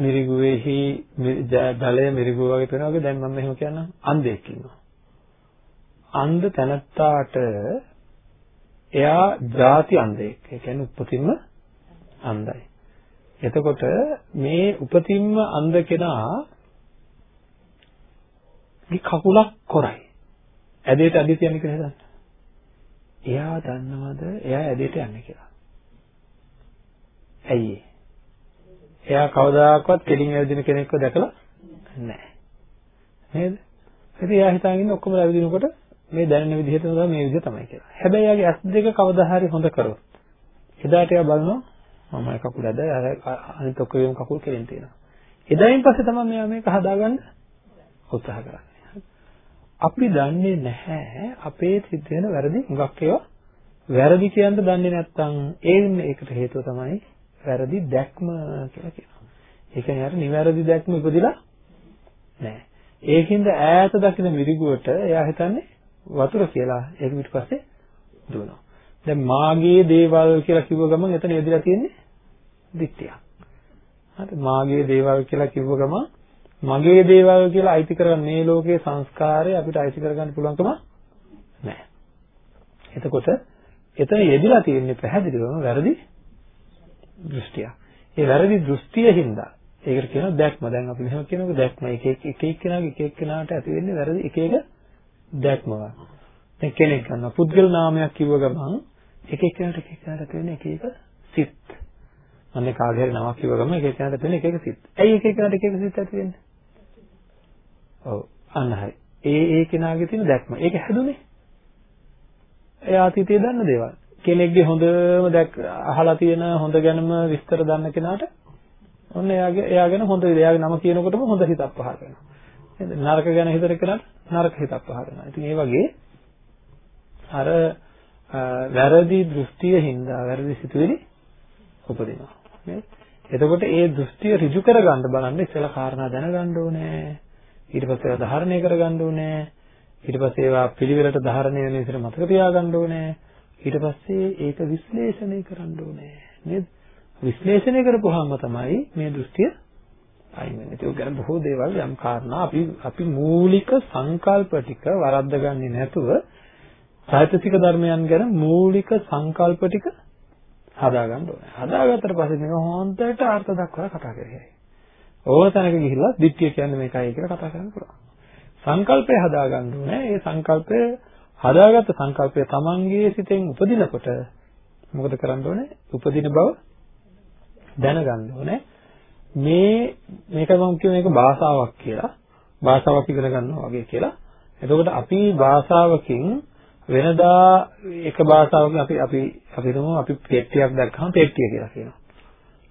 මිරිගුවේහි ජලය මිරිගුව වගේ පේනවා වගේ දැන් මම මෙහෙම කියන්නම් අන්ධයෙක් ඉන්නවා. අන්ධ තැනත්තාට එයා ಜಾති අන්ධයෙක්. ඒ කියන්නේ උපතින්ම අන්ධයි. එතකොට මේ උපතින්ම අන්ධ කෙනා මේ කකුලක් කොරයි. ඇදේට අදිට යන්නේ කියලා හිතන්න. එයා දන්නවද එයා ඇදේට යන්නේ කියලා? ඇයි ඒ? එයා කවදාකවත් කෙලින් ඇවිදින කෙනෙක්ව දැකලා නැහැ. නේද? ඉතින් එයා හිතාගෙන ඉන්නේ ඔක්කොම ඇවිදිනකොට මේ දැනෙන විදිහට තමයි මේ විදිහ තමයි කියලා. හැබැයි එයාගේ ඇස් දෙක කවදා හරි හොඳ කරොත් එදාට එයා බලනවා මම කකුල ඇද අනිත් ඔක්කොම කකුල් කෙලින් තියෙනවා. එදායින් පස්සේ තමයි මෙයා මේක හදාගන්න උත්සාහ කරන්නේ. අපි දන්නේ නැහැ අපේ සිද්ධ වෙන වැරදි හුඟක් ඒවා වැරදි කියන්න දන්නේ නැත්නම් ඒ ඒකට හේතුව තමයි වැරදි දැක්ම කියලා කියනවා. ඒ කියන්නේ අර නිවැරදි දැක්ම ඉපදිලා නැහැ. ඒකින්ද ඈත දකින මිරිගුවට එයා හිතන්නේ වතුර කියලා ඒක පිටිපස්සේ දුවනවා. දැන් මාගේ දේවල් කියලා කිව්ව ගමන් එතන එදිලා තියෙන්නේ දිට්ඨිය. හරි මාගේ දේවල් කියලා කිව්ව ගමන් මගේ දේවල් කියලා අයිති කරගන්න මේ ලෝකයේ සංස්කාරය අපිට අයිති කරගන්න පුළුවන්කම නැහැ. එතකොට එතන යෙදিলা තියෙන්නේ පැහැදිලිවම වැරදි දෘෂ්ටිය. ඒ වැරදි දෘෂ්ටිය හින්දා ඒකට කියනවා දැක්ම. දැන් අපි මෙහෙම කියනකොට දැක්ම එක එක එක එක්කෙනාගේ එක එක්කෙනාට ඇති වෙන්නේ වැරදි එක එක දැක්ම. දැන් කෙනෙක් ගන්නවා පුද්ගල නාමයක් කිව්ව ගමන් එක එක්කෙනාට එක එක්කෙනාට ඇති වෙන්නේ එක එක සිත්. අනේ කාගේ හරි නමක් කිව්ව ගමන් එක එක්කෙනාට ඇති වෙන්නේ එක එක සිත්. ඇයි එක එක්කෙනාට එක එක සිත් ඇති වෙන්නේ? ඔව් අන්න හරි. ඒ ඒ කෙනාගේ තියෙන දැක්ම. ඒක හැදුනේ. එයා අතීතයේ දන්න දේවල්. කෙනෙක්ගේ හොඳම දැක් අහලා තියෙන හොඳ ගැනම විස්තර දන්න කෙනාට ඔන්න එයාගේ එයා ගැන හොඳ එයාගේ නම කියනකොටම හොඳ හිතක් පහළ වෙනවා. නේද? නරක ගැන හිතන කෙනාට නරක හිතක් පහළ වෙනවා. ඉතින් ඒ වගේ අර වැරදි දෘෂ්ටිය හින්දා වැරදි සිතුවිලි උපදිනවා. නේද? එතකොට ඒ දෘෂ්ටිය ඍජු කරගන්න බලන්න ඉස්සෙල්ලා කාරණා දැනගන්න ඕනේ. ඊට පස්සේ ඒවා ධාරණය කරගන්න ඕනේ. ඊට පස්සේ ඒවා පිළිවෙලට ධාරණය වෙන විදිහට මතක තියාගන්න ඕනේ. ඊට පස්සේ ඒක විශ්ලේෂණය කරන්න ඕනේ නේද? විශ්ලේෂණය කරපුවාම තමයි මේ දෘෂ්ටිය අයින් වෙන්නේ. ඒක ගැන බොහෝ දේවල් යම් කාරණා අපි අපි මූලික සංකල්ප ටික වරද්දගන්නේ නැතුව සාහිත්‍යික ධර්මයන් ගැන මූලික සංකල්ප ටික හදාගන්න ඕනේ. හදාගත්තට පස්සේ මේක හොන්දට අර්ථ දක්වලා කතා කරගන්න. ඕන තැනක ගිහිල්ලා දිට්ඨිය කියන්නේ මේකයි කියලා කතා කරන්න පුළුවන්. සංකල්පය හදාගන්න ඕනේ. ඒ සංකල්පය හදාගත්ත සංකල්පය තමන්ගේ සිතෙන් උපදිනකොට මොකද කරන්න ඕනේ? උපදින බව දැනගන්න ඕනේ. මේ මේක මම කියන එක භාෂාවක් කියලා. භාෂාවක් ඉගෙන ගන්නවා වගේ කියලා. එතකොට අපි භාෂාවකින් වෙනදා එක භාෂාවකින් අපි අපි අපි හිතමු අපි පෙට්ටියක් දැක්කම පෙට්ටිය කියලා කියනවා.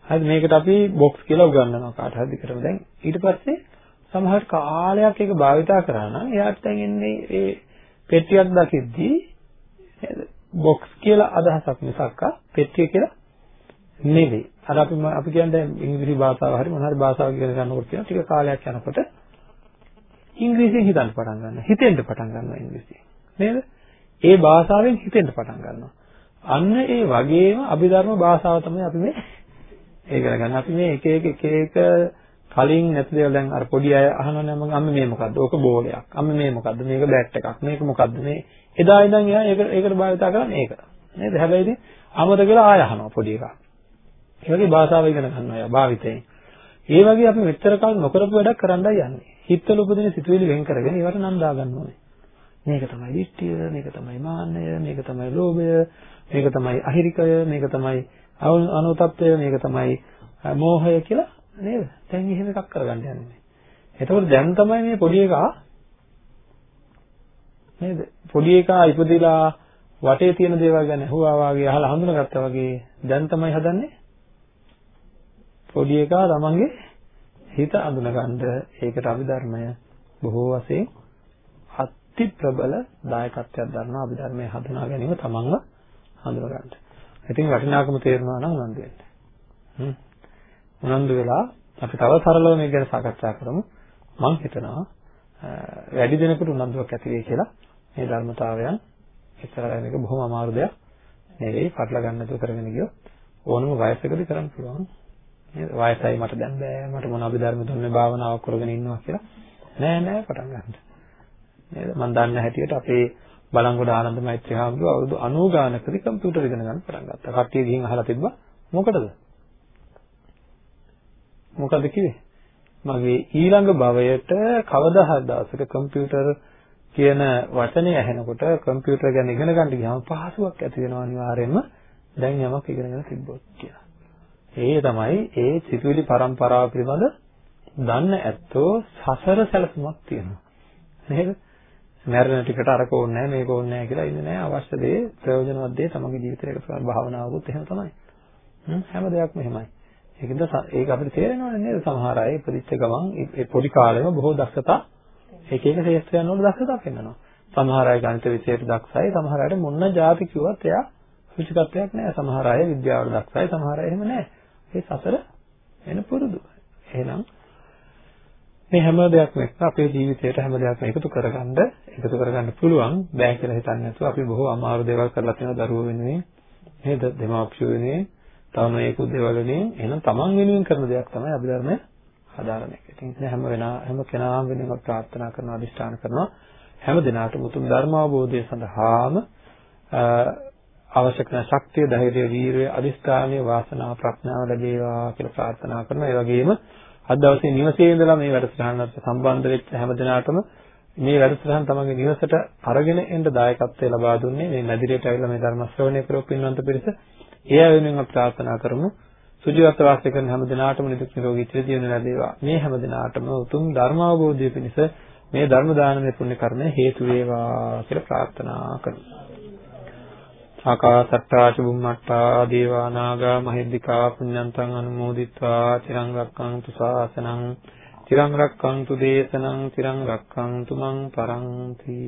හරි මේකට අපි බොක්ස් කියලා උගන්වනවා කාට හරි දිකටම. දැන් ඊට පස්සේ සමහර කාලයක් ඒක භාවිතා කරා නම් එයාට දැන් එන්නේ ඒ පෙට්ටියක් දකිද්දී නේද බොක්ස් කියලා අදහසක් මිසක් පෙට්ටිය කියලා නෙවෙයි. අර අපි අපි කියන්නේ ඉංග්‍රීසි භාෂාව හරි මොන හරි භාෂාවක් ඉගෙන ගන්නකොට කියන ටික කාලයක් යනකොට ඉංග්‍රීසියෙන් හිතන්න පටන් ගන්නවා. හිතෙන්න පටන් ගන්නවා ඉංග්‍රීසියෙන්. නේද? ඒ භාෂාවෙන් හිතෙන්න පටන් ගන්නවා. අන්න ඒ වගේම අභිධර්ම භාෂාව තමයි අපි මේ ඉගෙන ගන්න. අපි මේ එක එක එක එක කලින් නැති දේවල් දැන් අර පොඩි අය අහනවනේ මම අම්ම මේ මොකද්ද? ඕක බෝලයක්. අම්ම මේ මොකද්ද? මේක බෑට් එකක්. මේක මොකද්ද? මේ එදා ඉඳන් එයා ඒක ඒකට භාවිතා කරන්නේ ඒක. නේද? හැබැයි ඉතින් අමතක වෙලා ආය අහනවා පොඩි එකා. ඒ වගේ භාෂාව ඉගෙන ගන්නවා එයා භාවිතයෙන්. ඒ වගේ අපි මෙච්චර කල් නොකරපු වැඩක් කරන්නයි යන්නේ. හිතවල උපදින සිතුවිලි වෙන් කරගෙන ඒවට නම් දා ගන්න ඕනේ. මේක තමයි දිට්ඨිය, මේක තමයි මාන්නය, මේක තමයි ලෝභය, මේක තමයි අහිරිකය, මේක තමයි අනුතප්පය, මේක තමයි මෝහය කියලා නේද? දැන් එහෙම එකක් කරගන්න යන්නේ. එතකොට දැන් තමයි මේ පොඩි එකා නේද? පොඩි එකා ඉපදිලා වටේ තියෙන දේවල් ගැන අහුවා වගේ අහලා හඳුනාගත්තා වගේ දැන් තමයි හදන්නේ පොඩි එකා තමන්ගේ හිත අඳුනගන්න ඒකට අභිධර්මය බොහෝ වශයෙන් අති ප්‍රබල දායකත්වයක් දරනවා අභිධර්මයේ හඳුනා ගැනීම තමන්ව හඳුනගන්න. ඉතින් වටිනාකම තේරෙනවා නම් උනන්දු වෙන්න. හ්ම්. උනන්දු වෙලා අපි තව සරලව මේක ගැන සාකච්ඡා කරමු. මම හිතනවා වැඩි දෙනෙකුට උනන්දුවක් ඇති වෙයි කියලා මේ ධර්මතාවයන් ඉස්සරහට මේක බොහොම අමාරු දෙයක් නෙවෙයි. පටල ගන්න නැතුව කරගෙන ගියොත් ඕනම වයසකදී කරන්න පුළුවන්. නේද? වයසයි මට දැන් බෑ මට මොන අභිධර්ම දුන්නේ භාවනාවක් කරගෙන ඉන්නවා කියලා. නෑ නෑ පටන් ගන්න. නේද? මම දන්න හැටියට අපේ බලංගොඩ ආනන්ද මෛත්‍රී හාමුදුරුවෝ අවුරුදු 90 ගානකදී කම්පියුටර් ඉගෙන ගන්න පටන් ගත්තා. කට්ටිය ගිහින් අහලා තිබ්බා මොකටද? මොකද කිව්වේ? මගේ ඊළඟ භවයට කවදා හරි දවසක කම්පියුටර් කියන වචනේ ඇහෙනකොට කම්පියුටර් ගැන ඉගෙන ගන්න ගියාම පහසුවක් ඇති වෙනවා අනිවාර්යයෙන්ම දැන් යමක් ඉගෙනගෙන තිබ්බොත් කියලා. ඒ තමයි ඒ සිතුවිලි පරම්පරාව පිළිබඳ දන්න ඇත්තෝ සසර සැලසුමක් තියෙනවා. නේද? මරණ ටිකට අරක ඕනේ නැහැ මේක ඕනේ නැහැ කියලා ඉන්නේ නැහැ අවශ්‍ය දේ ප්‍රයෝජනවත් දේ තමගේ ජීවිතේට කරන භාවනාවකුත් එහෙම තමයි. හැම දෙයක්ම එහෙමයි. ඒකද ඒක අපිට තේරෙනවනේ නේද සමහර අය ඉපදිච්ච ගමන් ඒ පොඩි කාලෙම බොහෝ දක්ෂතා එක එක ශේෂ්ත්‍රයන් වල දක්ෂතා පෙන්වනවා. සමහර අය ගණිත විෂයට දක්ෂයි සමහර අයට මොන જાති කිව්වත් එයා රුචිකත්වයක් නැහැ. සමහර අය විද්‍යාවට දක්ෂයි සමහර අය එහෙම නැහැ. ඒ සසර වෙන පුරුදු. එහෙනම් මේ හැම දෙයක්ම එක්ක අපේ ජීවිතයට හැම දෙයක්ම එකතු කරගන්න එකතු කරගන්න පුළුවන් බෑ කියලා හිතන්නේ නැතුව අපි බොහෝ අමාරු දේවල් කරලා තියෙනවා දරුවෝ වෙනුවෙන් නේද දෙමාපියෝ වෙනුවෙන් තව මේකුත් දේවල් වෙනුවෙන් එහෙනම් තමන් වෙනුවෙන් කරන දෙයක් තමයි අභිධර්මය හදාරන එක. ඉතින් හැම වෙනා හැම කෙනාම වෙනුවෙන් ප්‍රාර්ථනා කරනවා අදිෂ්ඨාන කරනවා හැම දිනාටම උතුම් ධර්ම අවබෝධය සඳහාම අවශ්‍ය කරන ශක්තිය, ධෛර්යය, වීරිය, අදිස්ථානීය වාසනාව, ප්‍රඥාව ලැබේවා කියලා ප්‍රාර්ථනා කරනවා. ඒ වගේම අද දවසේ නිවසේ ඉඳලා මේ වැඩසටහනට සම්බන්ධ වෙච්ච හැම දිනාටම මේ වැඩසටහන තමන්ගේ නිවසට අරගෙන එන්න දායකත්වය ලබා දුන්නේ මේ මැදිරියට ඇවිල්ලා මේ ධර්ම ශ්‍රවණය කරපු පින්වන්ත පිරිස. ඒ වෙනුවෙන් අපි ප්‍රාර්ථනා කරමු. සුජීවත්ව වාසය කරන හැම දිනාටම නිදුක් නිරෝගී චිරජීවන ලැබේවා. මේ හැම දිනාටම උතුම් ධර්ම අවබෝධය පිණිස මේ ධර්ම දානමය පුණ්‍ය කර්මය හේතු වේවා කියලා ප්‍රාර්ථනා කරමු. ආකාසට්ටා චුම්මට්ටා දේවා නාග මහිද්దికා පුඤ්ඤන්තං අනුමෝදිත්වා තිරං රක්ඛන්තු ශාසනං තිරං රක්ඛන්තු දේශනං තිරං රක්ඛන්තු මං පරන්ති